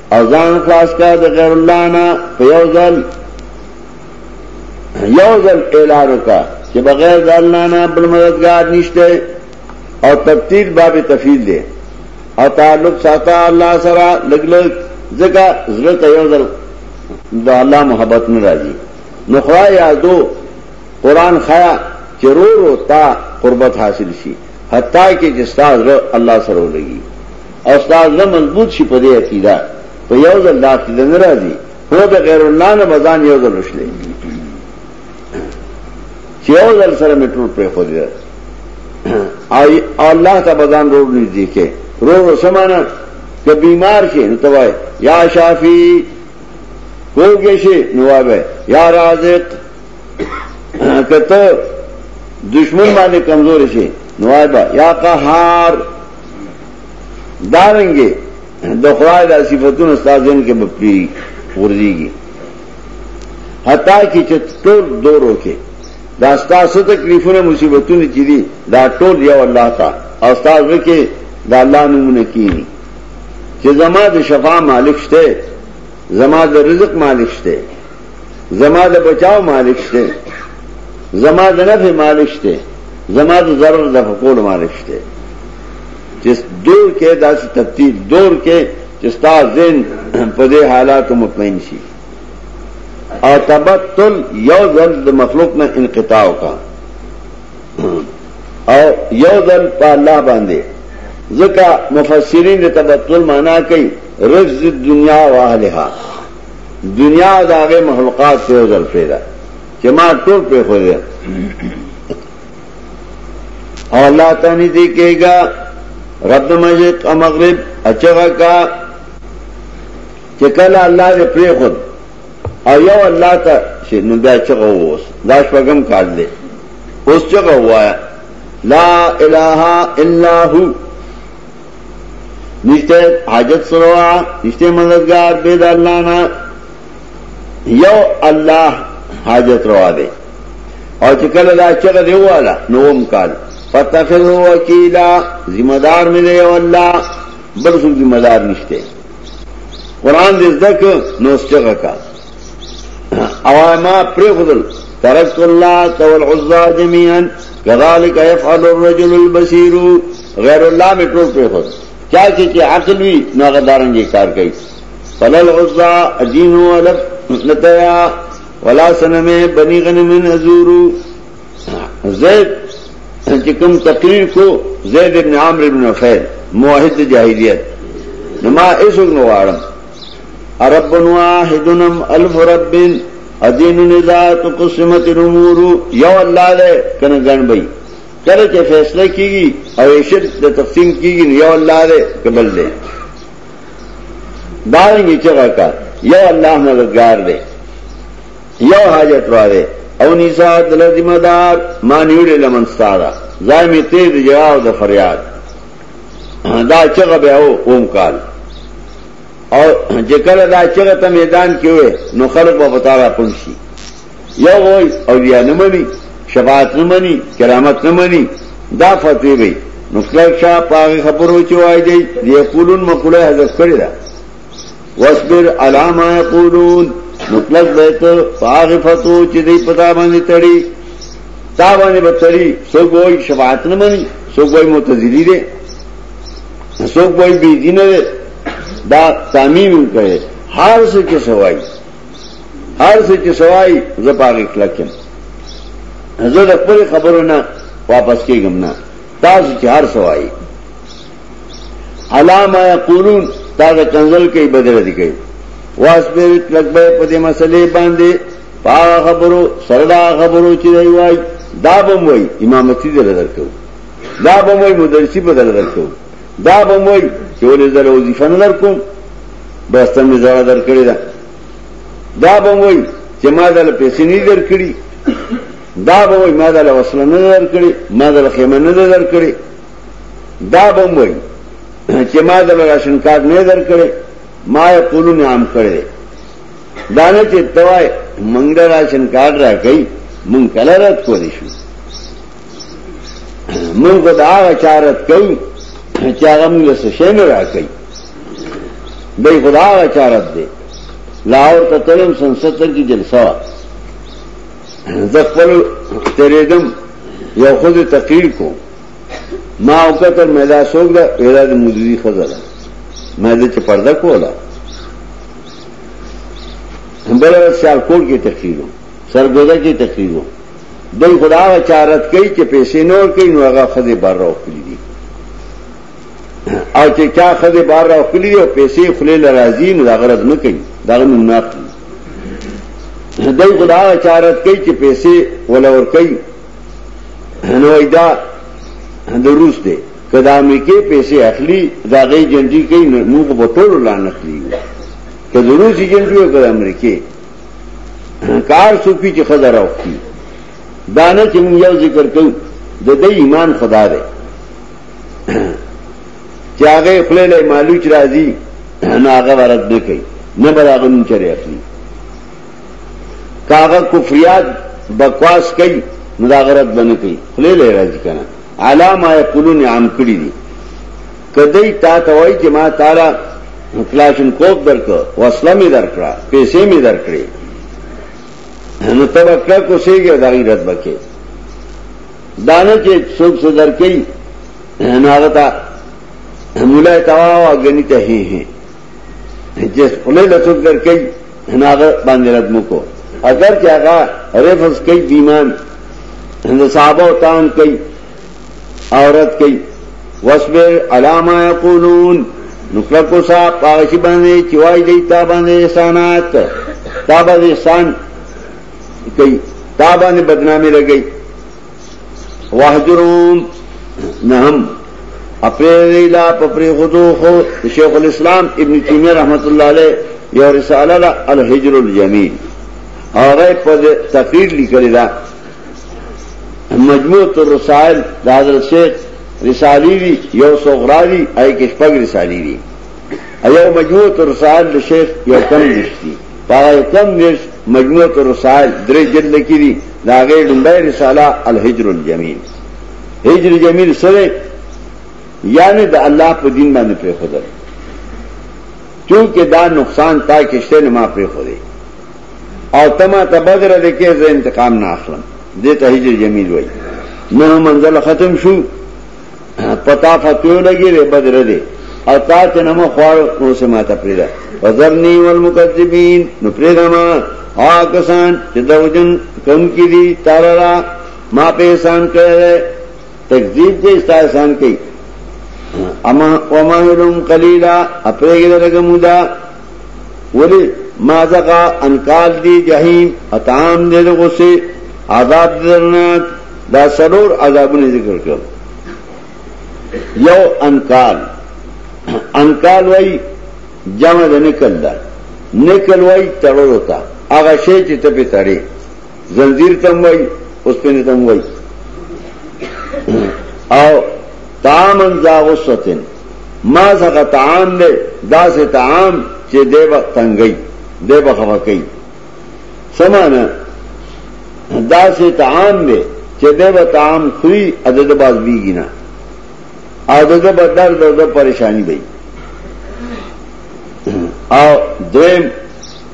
او ځان خلاص کا د غیر الله نه په یو ځل یو ځل اعلان وکا چې بغیر د الله نه بل مددگار نشته او تبتیل باب تفیل دی او تعلق ساته الله سره لګلګ ځکه زړه ته یو ځل د الله محبت نه راځي نو خدای یادو قران خیا چې رو رو تا قربت حاصل شي حتی کې چې ستا زړه الله سره ولګي او ستا زړه مضبوط شي په دې عقیده په یو ځل دا عقیده نه راځي هو د غیر الله نه بزان یو ځل وشلې چې یو ځل سره مې ټول پرې خو دې او الله ته بزان روړ نږدې کې روړ سمانه که بیمار شي نو توای یا شافی کوګه شي نو وای یا رازق کته دشمن باندې کمزور شي نوایبا یا قهار دارنګي د خدای د صفاتونو استادین کې بپری ورځيږي حتی کې چې ټول دورو کې دا ستاسو تکلیفونه مصیبتونه چې دي دا ټول یو الله تا او تاسو کې دا الله نمونه کینی چې زما د شفا مالک شته زما د رزق مالک شته زما د بچاو مالک شته زما د نفع مالک شته زما د ضرر د فقول مالک شته چې دور کې داسې تبدیل دور کې چې ستا ذهن په دې حالاتو مطمئن شي او تبتل یو ځل د مخلوق نه انقطاع کا او یو ځل په الله باندې ځکه مفسرین د تبتل معنا کوي رز دنیا واهلها دنیا او دا غي مخلوقات ته ځل پیدا چې ما ټول په خو دې او الله تعالی دې کېګا رب مشرق او مغرب اچغا کا چې کله الله دې پرې خو او یو الله ته چې نو دا چغه ووس دا شپږم کال دی اوس چغه وایا لا اله الا هو نشته حاجت سروا نشته مددگار بيد الله نه یو الله حاجت روا دی او چې کله دا چغه دی واله نوم کال فتخذ وکیلا ذمہ دار مې دی والله بل څه ذمہ دار نشته قران دې زدک نو څنګه کا او ما پرې خدل ترکت الله تول عزا جميعا كذلك يفعل الرجل البصير غیر الله می ټول په خود چا چې چې عقل وی نو هغه دارنګي کار کوي فلل عزا دین ول نتیا ولا سنمه بنی غنم نزورو زید چې کوم تقریر کو زید ابن عامر ابن نفیل موحد جاہلیت نما ایسو نوارم عرب واحدنم الف رب ادین نزا تقسمت الامور یو اللہ لے کنگن بھئی کله چې فیصله کیږي او عشر د تقسیم کیږي یو الله دې قبل دې دا یې چې راکا یو الله مددگار دې یو حاجت واره او نساء دل ذمہ دار مانیوړ لمن ستاره زایمه تیز جواب د فریاد دا چغه به او اوم کال او جکل دا چغه ته میدان کې وې نو خلک په پتاړه پنشي یو وای اولیاء نه مني شفاعت نه مني کرامت نه مني دا فتوی وي نو کله شا پاغه خبرو چې وای دی یقولون مقوله حذف کړی دا واصبر علی ما یقولون مطلق بیت پاغه فتو چې دی پتا باندې تړي تا باندې بتړي سو ګوي شفاعت نه مني سو ګوي معتزلی دي سو ګوي بي دین نه دا تعمیم کوي هر څه کې سوای هر څه چې سوای زه پاګه کلکم زه د خپل خبرو نه واپس کېږم نه تاسو چې هر سوای علامه یقولون دا د کنزل کې بدل دي کوي واسبر لګبه په دې مسلې باندې پا خبرو سردا خبرو چې دی وای دا بم وای امامتی دې درکو دا بم وای مدرسي بدل درکو دا به مو وایي چې ولې زه له وظیفه نه درکوم بس ته مې زړه درکړې ده دا به مو وایي چې ما دا له پیسې نه درکړي دا به وایي ما دا له وسله نه درکړي ما دا له خیمه نه درکړي دا به مو وایي چې ما دا له راشن کارت نه درکړي ما یې قولونه عام کړی دی دا نه چې توای منګ راشن کارت راکړي مونږ کله رات کولی شو من کو دا چارت کئی چا غم لسو شین را کئی بے خدا آغا چارت دے لاہور تا تلم سن ستر کی جلسہ زخفل تریدم یو خود تقریر کو ما او کتر میدا سوک دا ویدا دا مدودی خزر میدا چه پردہ کولا بلد سیالکور کی تقریروں سرگوزہ کی تقریروں دوی خدا هغه چارت کوي چې پیسې نور کوي نو هغه خزه بار راوخلي دي او چې چا خزه بار راوخلي دي او پیسې خلې لرازي نو دا غرض نه کوي دا نو نه اخلي دوی خدا هغه چارت کوي چې پیسې ولا ور کوي نو ایدا د روس دی کله امریکای پیسې اخلي دا غي جنډي کوي نو موږ په ټولو لعنت لیو ته د روس جنډي او د امریکای کار سوکی چې خدا راوخی دانه چې موږ یو ذکر کوو د دې ایمان خدا دی چې هغه خپل له مالوچ راځي نه هغه ورد نه کوي نه برابر نه چره اخلي کاغه کفریات بکواس کوي نو دا غرض بنه کوي خپل له راځي کنه علامه یقولون عام کړی دي که دی تا ته وایي چې ما تاله کلاشن کوپ درکړ وسله مې درکړه پیسې مې درکړې نو ته به کلک اوسېږې او د هغې رد به کوې دا نه چې څوک څه درکوي نو هغه ته مولا یې توا او ګني ته هې هې چې خولې له څوک درکوي نو هغه باندې رد مو کو اگر چې هغه رفض کوي بیمان د صحابه او تان کوي عورت کوي وصبر علامه یقولون نو کلکو صاحب پاغشی باندې چې وای دی تا باندې احسانات تا باندې احسان کوي تا باندې بدنامي لګي واهجرهم نهم اپری لا پپری خودو خو شیخ الاسلام ابن تیمیہ رحمت الله علیه یو رساله الهجر الجمیل هغه په تقریر لیکلی دا مجموع تو رسائل دادر سے رسالی دی یو سوغرا دی اے کش پگ رسالی دی ایو مجموع تو رسائل دا شیخ یو کم نشت دی پاگا یو کم نشت مجموع تو رسائل دری جلد کی دی دا غیر لنبی رسالہ الحجر الجمیل حجر جمیل سرے یعنی دا اللہ پا دین باندې پر خدای چونکه دا نقصان تا کشته نه ما پر خدای او تما ته بدر دې کې زه انتقام نه اخلم دې ته هجر جمیل وای نو منزل ختم شو پتا فتو لګي دې بدر دې او تا ته نمو خوار نو سما ته پریدا وزرنی والمکذبین نو پریدا ما آ کسان چې دا وجن کم کی دي تارا ما په احسان کړه تکذیب دې استا احسان کوي اما وما لهم قليلا اپرګه لګمودا ولی مازغا انکار دی جهنم اطعام دی غصه عذاب درناک دا سلور عذابونه ذکر کړ یو انکار انکار وای جمع د نکل دا نکل وای تړل ہوتا هغه شی چې ته په تړې زنجیر تم وای اوس په تم وای او تامن ذا غصتن ماز هغه طعام دی داسې طعام چې دی به تنګي دی به خفه کوي سمانه داسې طعام دی چې دی به طعام خوري عدد باز بیږي نه عدد به درد او پریشانی وي او دریم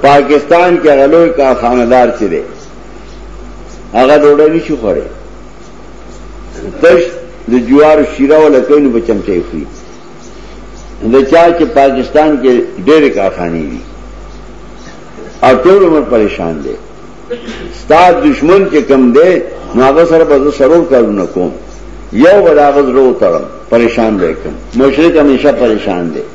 پاکستان کې غلوې کارخانهدار چې دی هغه ډوډۍ نشي خوړی تش د جوار شیره او لکې نو بچمچې خوري د چا چې پاکستان کې ډېر کارخانه دي او ټول عمر پریشان دي ستاد دشمن کې کم دی نو هغه سره به سرور کارونه کوم یو بلاغز رو ترم پریشان دی کوم مشرک همیشه پریشان دی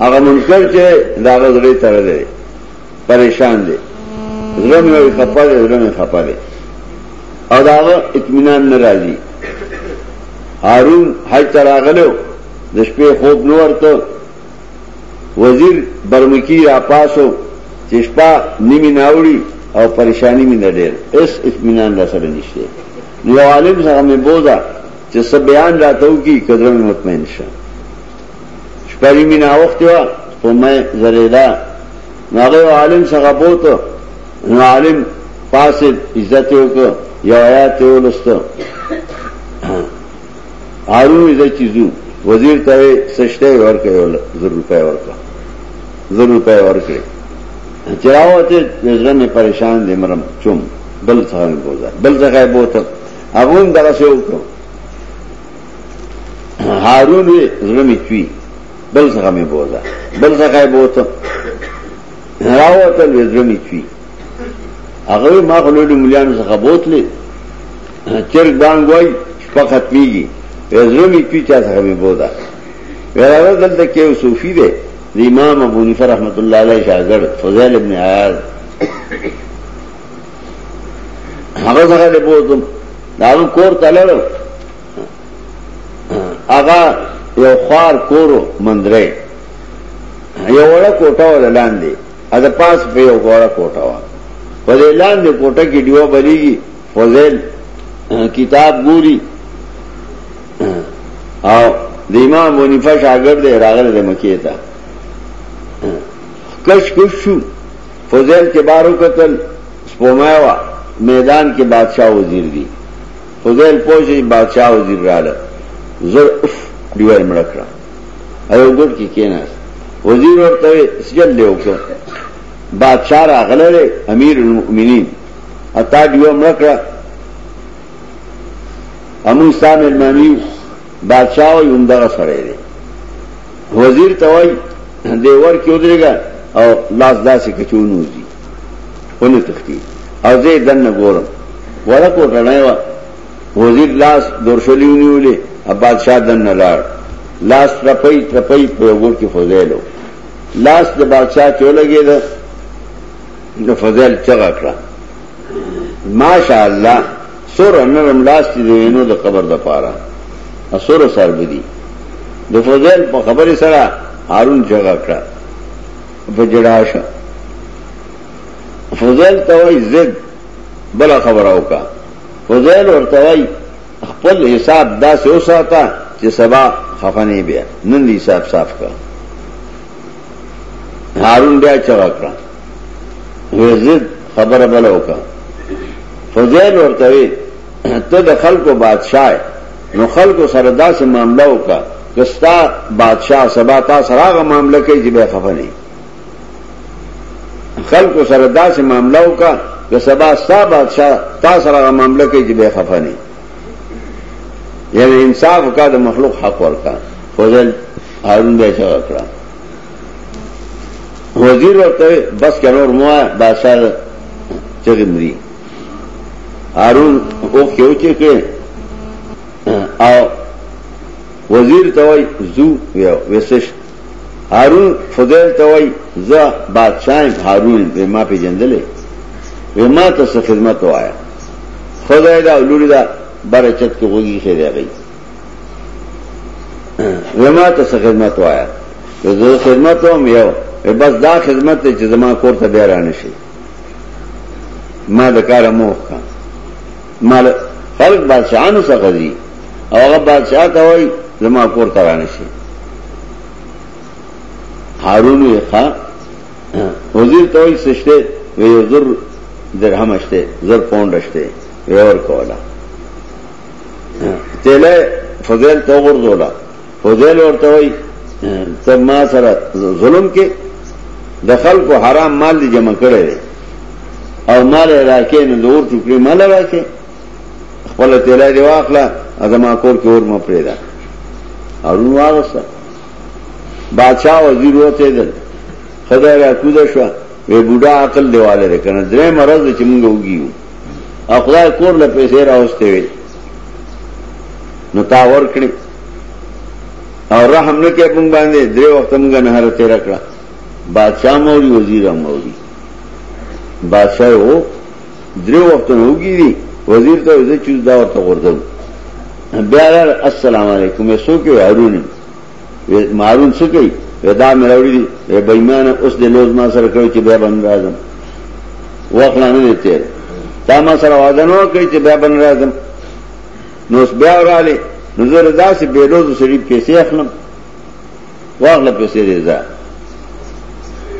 هغه منکر چې دا غزړې تړلې پریشان دي زړه مې وي خپه دي زړه مې خپه دي او دا اطمینان نه راځي هارون حج ته راغلو د شپې خوب نه ورته وزیر برمکی را پاسو چې شپه نیمه ناوړي او پریشانی مې نه ډېر اس اطمینان را سره نشته نو عالم سره مې بوزا چې سبيان راتو کی قدرن مطمئن شه شپری می ناوختی وا په مې زریدا ناغه عالم څنګه بوت نو عالم پاسه عزت یو کو یو آیات یو لستو هارون دې چیزو وزیر ته سشته ورکه یو ضرور پای ورکه ضرور پای ورکه چراو ته ځل نه پریشان دې مرم چوم بل څه نه بوزا بل څه غیبو ته اغون دغه څه وکړو هارون وی زړه می چوي بل څنګه می بوزا بل څنګه بوته راوتل زړه می چوي هغه ما غلول مليانو څخه بوتلې چرګ بانګ وای شپه ختميږي زړه می چوي چا څنګه می بوزا ویراله دلته کې صوفي دی د امام ابو حنیفه رحمت الله علیه شاګرد فضیل ابن عیاض هغه ځای له بوتم دا کور تلل هغه یو خار کورو مندره یو وړه کوټه ولا لاندې ا د پاس په یو وړه کوټه وا په دې لاندې کوټه کې دیو بلیږي فضل کتاب ګوري او د امام ونیفه شاګرد راغله د مکیه ته کش کش شو فضیل کې بارو قتل سپومایوا میدان کې بادشاہ وزیر دی فضیل پوجي بادشاہ وزیر رااله زر اف دیوای مړ کړه ایو ګډ کې کیناس وزیر ورته سجل له وکړه بادشاہ راغله امیر المؤمنین اتا دیو مړ کړه امو اسلام المانی بادشاہ وای همدغه سره دی وزیر ته وای دی ور کې ودرېګا او لاس داسې کچونو دي ونه تختی او زه دنه ګورم ورکو ټړای و وزیر لاس دورشلی ونیولې ا بادشاہ دنه لاړ لاس رپي رپي په وګور کې فوزیلو لاس د بادشاہ کې ولګید نو فوزیل چغه کړه ماشاءالله سور نرم لاس دي د وینو د قبر د پاره اسور سر بدی د فوزیل په خبره سره هارون جګه کړه په جړاشه فوزیل توای زد بل خبره وکا فوزیل ورتوای خپل حساب دا سه وساته چې سبا خفنه بیا نن دې حساب صاف کړه هارون بیا چغه کړه وزد خبره بله وکړه فضیل ورته وی ته د خلکو بادشاہ نو خلکو سره داسې معامله وکړه که ستا بادشاہ سبا تا سره هغه معامله کوي چې بیا خفه نه خلکو سره داسې معامله وکړه که سبا ستا بادشاہ تا سره هغه معامله کوي چې بیا خفه نه یعنی انصاف وکړه د مخلوق حق ورکړه فضیل هارون بیا څه وکړه وزیر ورته بس کنور مو بادشاہ چغې مري هارون او کې او چې کې او وزیر ته وای زو یو وسش هارون فضیل ته وای ز بادشاہ هارون به ما په جندلې به ما ته خدمت وایا خدای دا ولوري دا برچت کې وږي خیر دی زما ته څه خدمت وایا زه خدمت هم یو بس دا خدمت ته چې زما کور ته بیا رانه شي ما د کار موخ کا مال خلق بادشاہانو څخه دي او هغه بادشاہ ته وای زما کور ته رانه شي هارون یې ښا وزیر ته وای سشته وی زر درهم شته زر پوند شته ور کولا تیلې فضیل ته ورغولا فضیل ورته وای ته ما سره ظلم کې د خلکو حرام مال دي جمع کړي او مال راکې نه دور ټوکري مال راکې خپل تیلې دی واخلا ازما کور کې اور مو پرېدا ارون واغسه بادشاہ وزیر وته دل خدای را کوده شو وی بوډا عقل دیواله کنه درې مرز چې موږ وګیو او خدای کور له پیسې راوستې وي نو تا ورکړي او رحم نه کوي مونږ باندې درې وخت مونږ نه هر تیر کړه بادشاہ موري وزیر موري بادشاہ وو درې وخت نه وګيري وزیر ته زه چوز دا ورته ورته بیا السلام علیکم یې سو کې هارون وې مارون څه کوي وې دا مې راوړي دي وې بېمانه اوس دې لوز ما سره کړو چې بیا باندې راځم وخت نه نه تیر تا ما سره وعده نه وکړي چې بیا باندې راځم نو اوس بیا وراله نو زه رضا سي به لوز سړي پیسې اخلم واغله پیسې رضا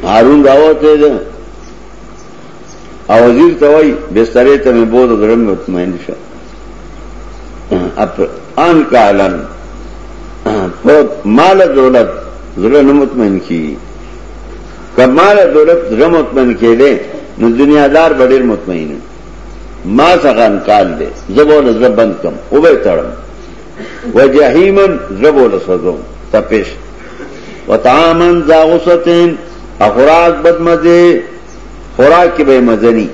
هارون راوته ده او وزیر ته وای بسترې ته مې بوز زړه مې مطمئن شه ان کالن په مال دولت زړه نه مطمئن کی کمال دولت زړه مطمئن کېده نو دنیا دار ډېر مطمئن ما څنګه انکار دې زبو لزر بند کم او به تړم وجهیمن زبو لسزو تپش وطعامن ذا غصتین اخوراک بد مزه خوراک کې به مزنی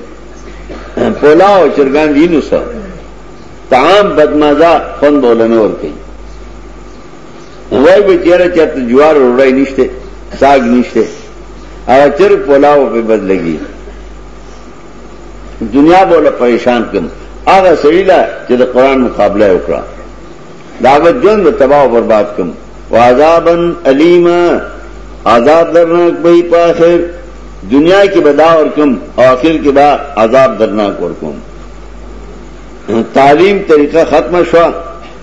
پولاو چرګان دی نو سره طعام بد مزه خوند بولنه ور کوي وای به چیرې چرته جوار وړای نشته ساګ نشته او چر پولاو په بد لګي دنیا بوله پریشان کم هغه سړی لا چې د قران مقابله وکړه داغه جون به تباہ و برباد کم وعذابا علیما عذاب درناک به په اخر دنیا کې بدا ور کم او اخر کې با عذاب درناک ور کوم تعلیم طریقه ختم شو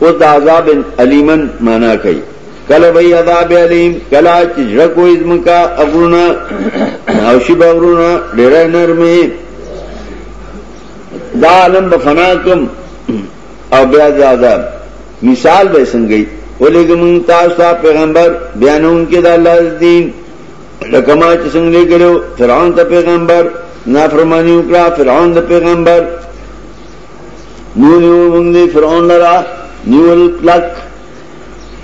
او د عذاب علیمن معنا کوي کله وی عذاب علیم کله چې ژکو ازمکا اغرونا او شی بغرونا ډېر نرمه دا علم بفنا کوم او بیا د عذاب مثال به څنګه وي ولګم موږ تاسو ته پیغمبر بیانون کې د الله دین لکه ما چې څنګه لګلو فرعون ته پیغمبر نافرمانی وکړه فرعون د پیغمبر نو نو موږ فرعون لرا نیول کلک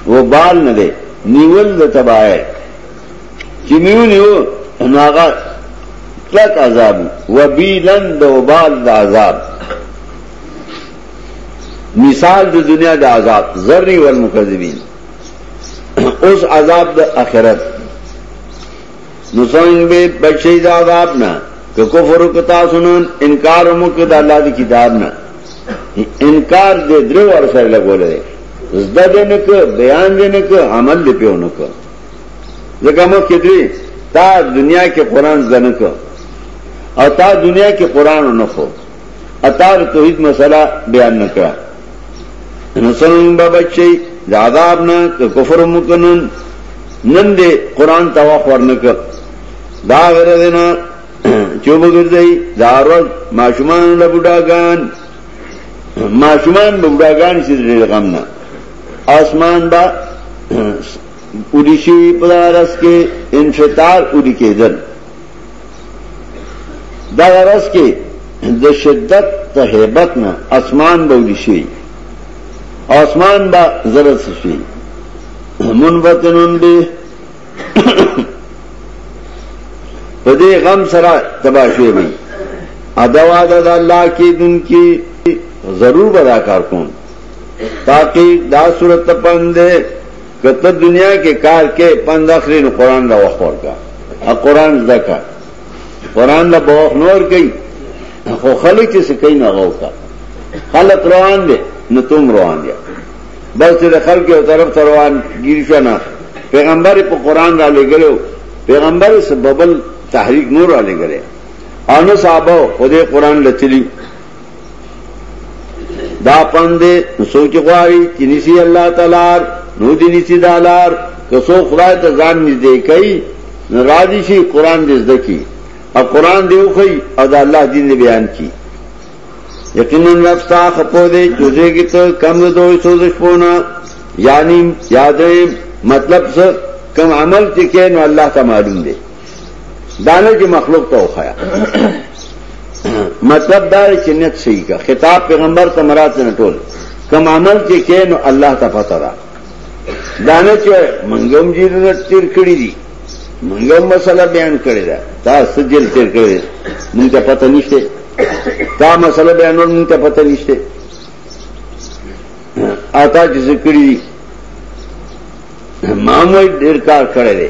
و بال نه دی نیول د تباہ چې نیو نیو ناغا کلک عذاب و بیلن د وبال د عذاب مثال د دنیا د عذاب ذری والمکذبین اوس عذاب د اخرت نو څنګه به بچی د عذاب نه که کفر وکتا سنن انکار مو کې د الله دی کتاب نه انکار دې درو ور سره لګولې زده دې نه که بیان دې نه که عمل دې پیو نه که ځکه مو کې دې تا دنیا کې قران زنه که او تا دنیا کې قران نه خو اتار توحید مسئلہ بیان نکړه نو څنګه به بچي د عذاب نه کفر مکنن نن دې قران ته واخ ورنکړ دا غره دینا چوب ګرځي دارو ماشومان له بډاګان ماشومان به بډاګان چې ډېر غم نه اسمان با اوډیشي په دارس کې انفطار اوډی کېدل دا ورځ کې د شدت ته هیبت نه اسمان به ودی شي اسمان به زرد شي منبتنون به په دې غم سره تباشوي وي ادا وعده د الله کې دن کې ضرور بدا کار کوم تاکي دا صورت پندې کته دنیا کې کار کې پند اخلي نو قران لا وخت ورکا ا قران زکا قران لا بوخ نور کوي خو خلک چې سکین نه غوکا خلک روان دي نو تم روان دي بس د خلک یو طرف ته روان گیر شو نه پیغمبر په قران را لګلو پیغمبر سببل تحریک نور را لګلې انو صاحب خدای قران لچلی دا پند سو کی غواړي چې نسی الله تعالی نو دې نسی دالار که سو خدای ته ځان نږدې کوي ناراضي شي قران دې زده کی او قران دې وخی او دا الله دین دې بیان کی یقینا رب تا خپو دې جوزه کی ته کم دوی سوزش پونا یعنی یادې مطلب څه کم عمل چې کین الله ته معلوم دی دانه چې مخلوق ته وخایا مطلب دا دی چې نیت صحیح کا خطاب پیغمبر ته مراد نه ټول کم عمل چې کینو الله ته پته را دانه چې منګم جی نه تیر کړی دي منګم مسله بیان کړی دا تاسو جیل تیر کړی مونږ ته پته نشته دا مسله بیانول مونږ ته پته نشته آتا چې ذکر دي ما مې ډیر کار کړی دی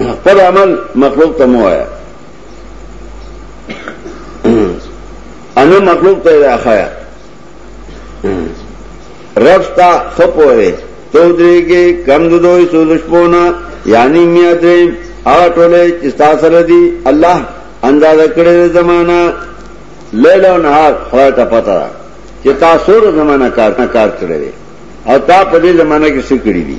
خپل عمل مخلوق ته مو آیا انا مخلوق ته راخایا رب تا خپوره تو درېږي کم د دوی سوزش پونه یعنی میا درې هغه ټوله چې تاسو سره دي الله اندازه کړې زمانہ لیل او نهار خدای ته پتا ده چې تاسو سره زمانہ کار کار کړې او تا په دې زمانہ کې څه کړې دي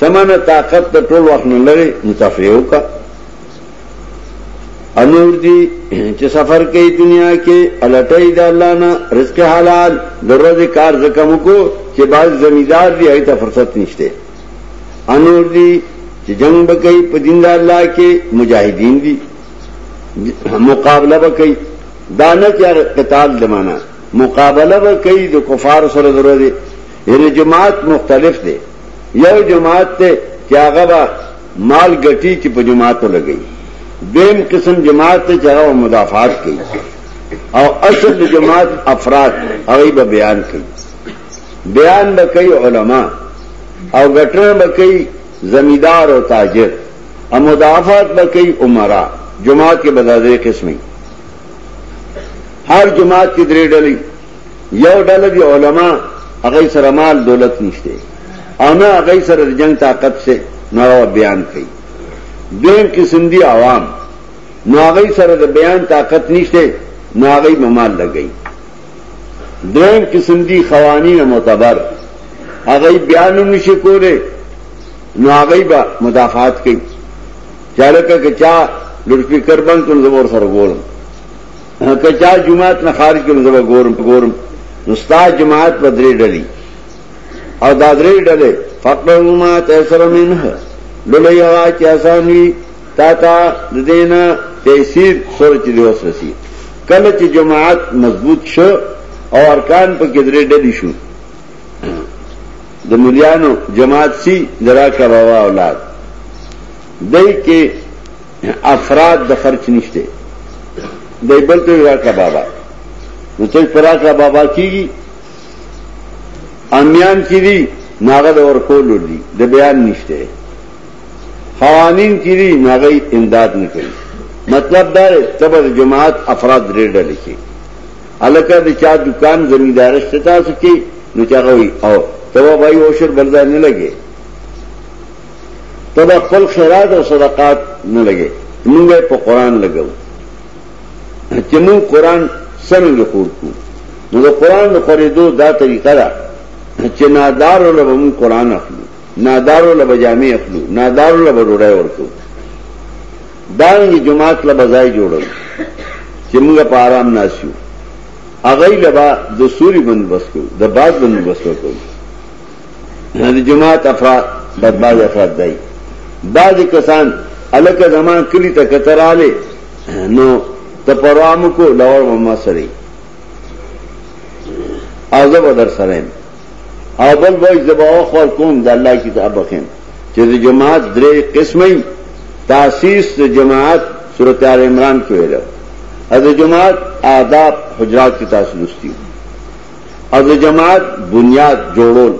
څه معنی طاقت ته ټول وخت نه لري نو تفریح وکړه انور دی چې سفر کوي دنیا کې الټي د الله نه رزق حلال دروازه کار زکم کو چې باز زمیدار دی هیته فرصت نشته انور دی چې جنگ بکئی په دین د الله کې مجاهدین دي مقابله بکئی دانه چې قتال دمانه مقابله بکئی د کفار سره ضرورت یعنی جماعت مختلف دي یو جماعت ته چې هغه به مال ګټي چې په جماعتو لګي دیم قسم جماعت ته چې هغه مدافعات کوي او اصل د جماعت افراد هغه به بیان کوي بیان به کوي علما او ګټر به کوي زمیدار او تاجر او مدافعات به کوي عمرا جماعت کې بدازې قسمه هر جماعت کې درې ډلې یو ډله دی علما هغه سره مال دولت نشته او نه هغه سره جنگ طاقت سے ناروا بیان کوي دویم قسم دی عوام نو هغه سره د بیان طاقت نشته نو هغه مال لګي دویم قسم دی قوانین معتبر هغه بیان نشي کوله نو هغه به مدافعات کوي چارکه کچا لوټ فکر باندې کوم زمور سره ګولم کچا جماعت نه خارج کړم زبا ګورم ګورم نو ستا جماعت په درې ډلې او دا درې ډلې فقرو ما تیسر منه لولې هوا چې آسان وي تا تا د دینه تیسیر سره چې دی وسرسي کله چې جماعت مضبوط شو او ارکان په کې درې ډلې شو د مليانو جماعت سي درا کروا اولاد دای کې افراد د خرچ نشته دی بل ته راکړه بابا نو ته پر راکړه بابا کیږي امیان کیږي ناغه د ورکول دي د بیان نشته قوانین کیږي ناغه امداد نه کوي مطلب دا دی تبر جماعت افراد ډېر ډېر لیکي الکه د چا دکان زمیندارش ته تاسو کې نو چاغوي او تبا بھائی اوشر بلځای نه لګي ته به خپل خیرات او صدقات نه لګې موږ په قران لګو چې موږ قران څنګه خور کو نو د قران د خریدو دا طریقه ده چې نادار له موږ قران اخلو نادار له بجامې اخلو نادار له ډوډۍ ورکو دا یې جماعت له بځای جوړو چې موږ په آرام ناسیو هغه لبا د سوري بندوبست کو د باز بندوبست کو نه د جماعت افراد بدباز افراد دی بعض کسان الک زمان کلی ته کتراله نو ته پرام کو لور مما سره عذاب در سره او بل وای زبا خور کوم د الله کتاب بخین چې د جماعت درې قسمه تاسیس د جماعت سورته ال عمران کې ویل د جماعت آداب حجرات کې تاسو لوستیو او د جماعت بنیاد جوړول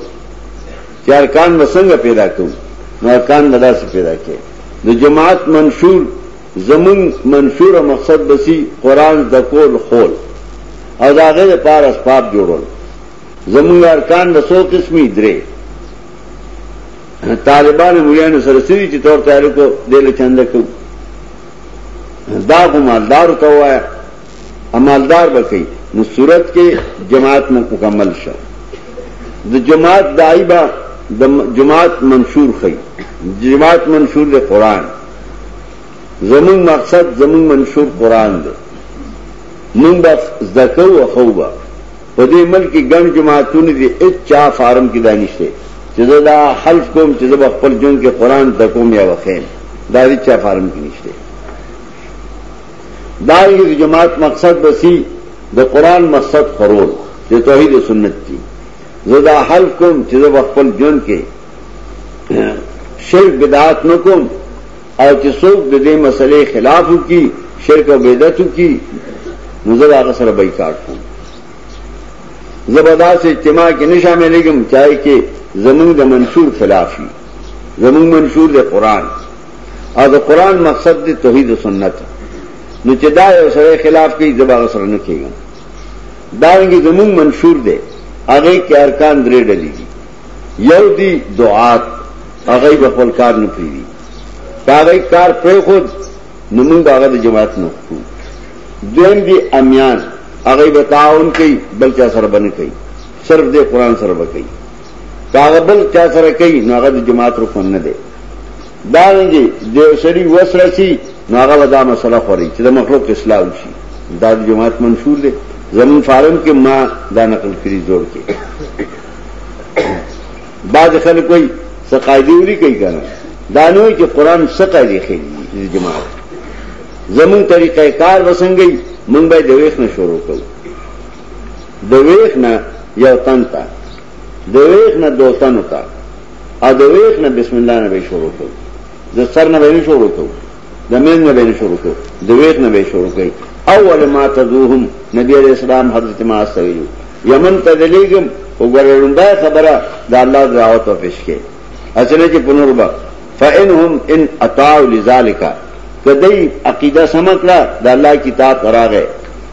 چې ارکان وسنګ پیدا کوو نو ارکان مدا سي پیدا کړي د جماعت منشور زمون منشور او مقصد بسی قران د کول خول او دا غیر پار اسباب جوړول زمون ارکان د سو قسمی درې طالبان مليانو سره سړي چې تور تیار کو دل چند کو دا کومالدار ته وایي امالدار بکی نو صورت کې جماعت مکمل شه د جماعت دای با د جماعت منشور خي جماعت منشور د قران زمون مقصد زمون منشور قران دی مونږ بس زکو او خوبه په دې ملک کې ګڼ جماعتونه دي اچ چا فارم کې دانشته چې دا حلف کوم چې زه خپل جون کې قران د کوم یا وخیم دا هیڅ چا فارم کې نشته دارنګه د جماعت مقصد بسی د قران مقصد خرور چې توحید او سنت دي زدا حل کوم چې د خپل جون کې شرک بدعات نه کوم او چې څوک د دې مسلې خلاف وکي شرک او بدعت وکي نو زه هغه سره بایکاټ کوم زبدا سے اجتماع کې نه شاملېږم چاہے کې زمونږ د منشور خلافي زمونږ منشور د قران او د قران مقصد دی توحید او سنت نو چې دا یو سره خلاف کوي دبا سره نه کیږي دا رنګي زمون منشور دی هغه کې ارکان درې ډلې دي یو دی دعات هغه په خپل کار نه پیری هغه کار په خود نو موږ هغه د جماعت نه کوو دویم دی امیان هغه به تعاون کوي بلکې سره باندې کوي صرف د قران سره به کوي کاغه بل چا سره کوي نو هغه د جماعت رکن نه دی دا رنګي د سړي وسره سي نو هغه ودا مسله خوري چې د مخلوق اصلاح وشي دا د جماعت منشور دی زمون فارم کې ما دا نقل کړی زور کې بعض خلک کوئی سقایدی وری کوي کنه دا نو چې قران سقایدی خي جماعت زمون طریقې کار وسنګي مونږ به د وښنه شروع کوو د ویخ نه یو تن ته د ویخ نه دو تنو ته او د ویخ نه بسم الله نه به شروع کو د سر نه به شروع کو د مین نه به شروع کو د ویخ نه به شروع کوي اول ما تدوهم نبی علیہ السلام حضرت ما سویو یمن ته دلیګم وګورلنده خبره د الله دعوت او پیش کې اصله چې پنوربا فانهم ان اطاعوا لذالک کدی عقیده سمکړه د الله کتاب راغې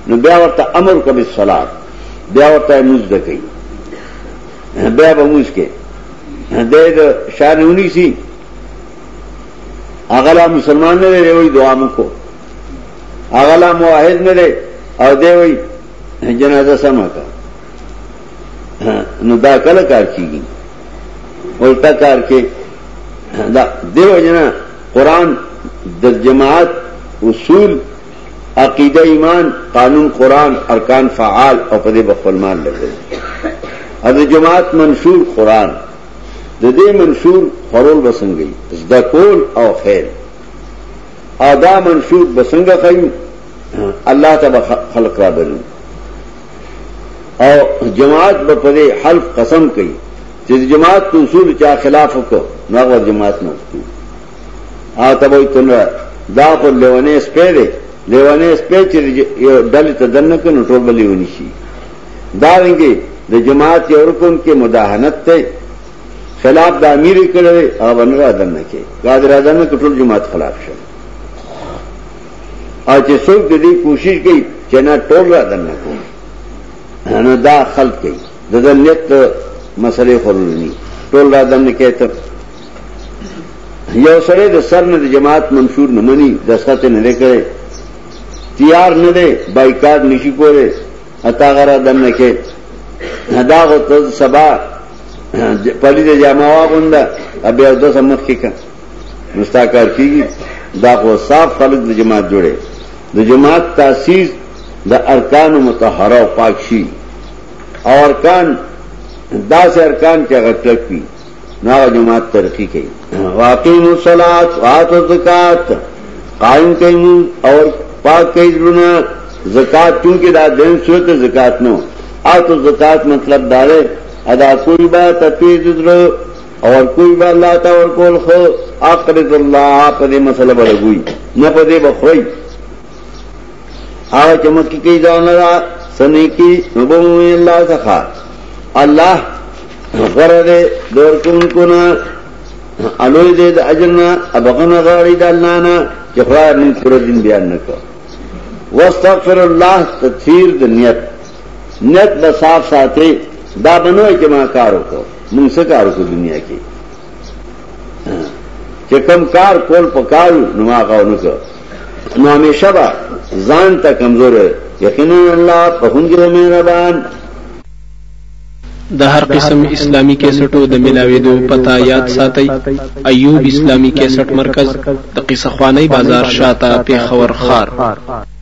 نو بیا ورته امر وکړه بالصلات بیا ورته موږ دکې بیا به موږ کې د شان ونی سي اغلا مسلمان نه لري وي دعا مکو اغلا موحد نه لري او دی وي جنازه سما کا نو دا کله کار کیږي ولتا کار کې دا دیو جنا قران د جماعت اصول عقیده ایمان قانون قرآن ارکان فعال او په دې بخل مال لګي ا د جماعت منشور قرآن د دې منشور خورول بسنګي زده کول او خیر ادا منشور بسنګ خیم الله تبارک خلق را بنو او جماعت به په حلف قسم کوي چې جماعت اصول چا خلاف وکړو نو جماعت نه وکړو او ته وای تنه دا خو لیوانه سپې دی لیوانه سپې چې یو ډلې ته دنه کې نو ټول بلی ونی شي دا وینګي د جماعت یو رکن کې مداهنت ته خلاف د امیر کړي او باندې را دنه کې غاز را دنه کې ټول جماعت خلاف شي او چې څوک د دې کوشش کوي چې نه ټول را دنه کوي نو دا خلق کوي د دنیت مسلې خورلني ټول را دنه کې ته یو سره د سر نه د جماعت منشور نه مني دستخط نه لیکره تیار نه دی بایکاټ نشي کوله اتا غره دم نه کې دا غو ته سبا پلی د جماعه غونډه بیا د سمخ کې کا مستاکار کیږي دا خو صاف خلق د جماعت جوړي د جماعت تاسیس د ارکان متطهره او پاک شي او ارکان دا سه ارکان چې غټلک وي نو هغه جماعت ترقی کوي واقیم الصلات واتو زکات قائم کوي او پاک کوي زړونه زکات چونکه دا دین صورت زکات نو اتو زکات مطلب دا دی ادا کوئی با تطویر دزرو اور کوئی با اللہ تا اور کول خو اقرض اللہ پا دے مسئلہ بلگوئی نا پا دے بخوئی هغه چې مکه کې ځونه را سنې کې نبوي الله څخه الله غره دې دور کوم کو نه الوی دې د اجرنا ابغن غاړي د الله نه چې خدای موږ پر دین بیان نکړ واستغفر الله تطهیر د نیت نیت به صاف ساتي دا بنوي چې ما کار وکړ موږ څه کار وکړ دنیا کې چې کم کار کول پکارو نو ما غو نه کړ نو همیشه به ځان ته کمزور یقینا الله په هنګ له مهربان د هر قسم اسلامی کیسټو د ملاویدو پتا یاد ساتي ایوب اسلامی کیسټ مرکز د قصه خوانی بازار شاته پیښور خار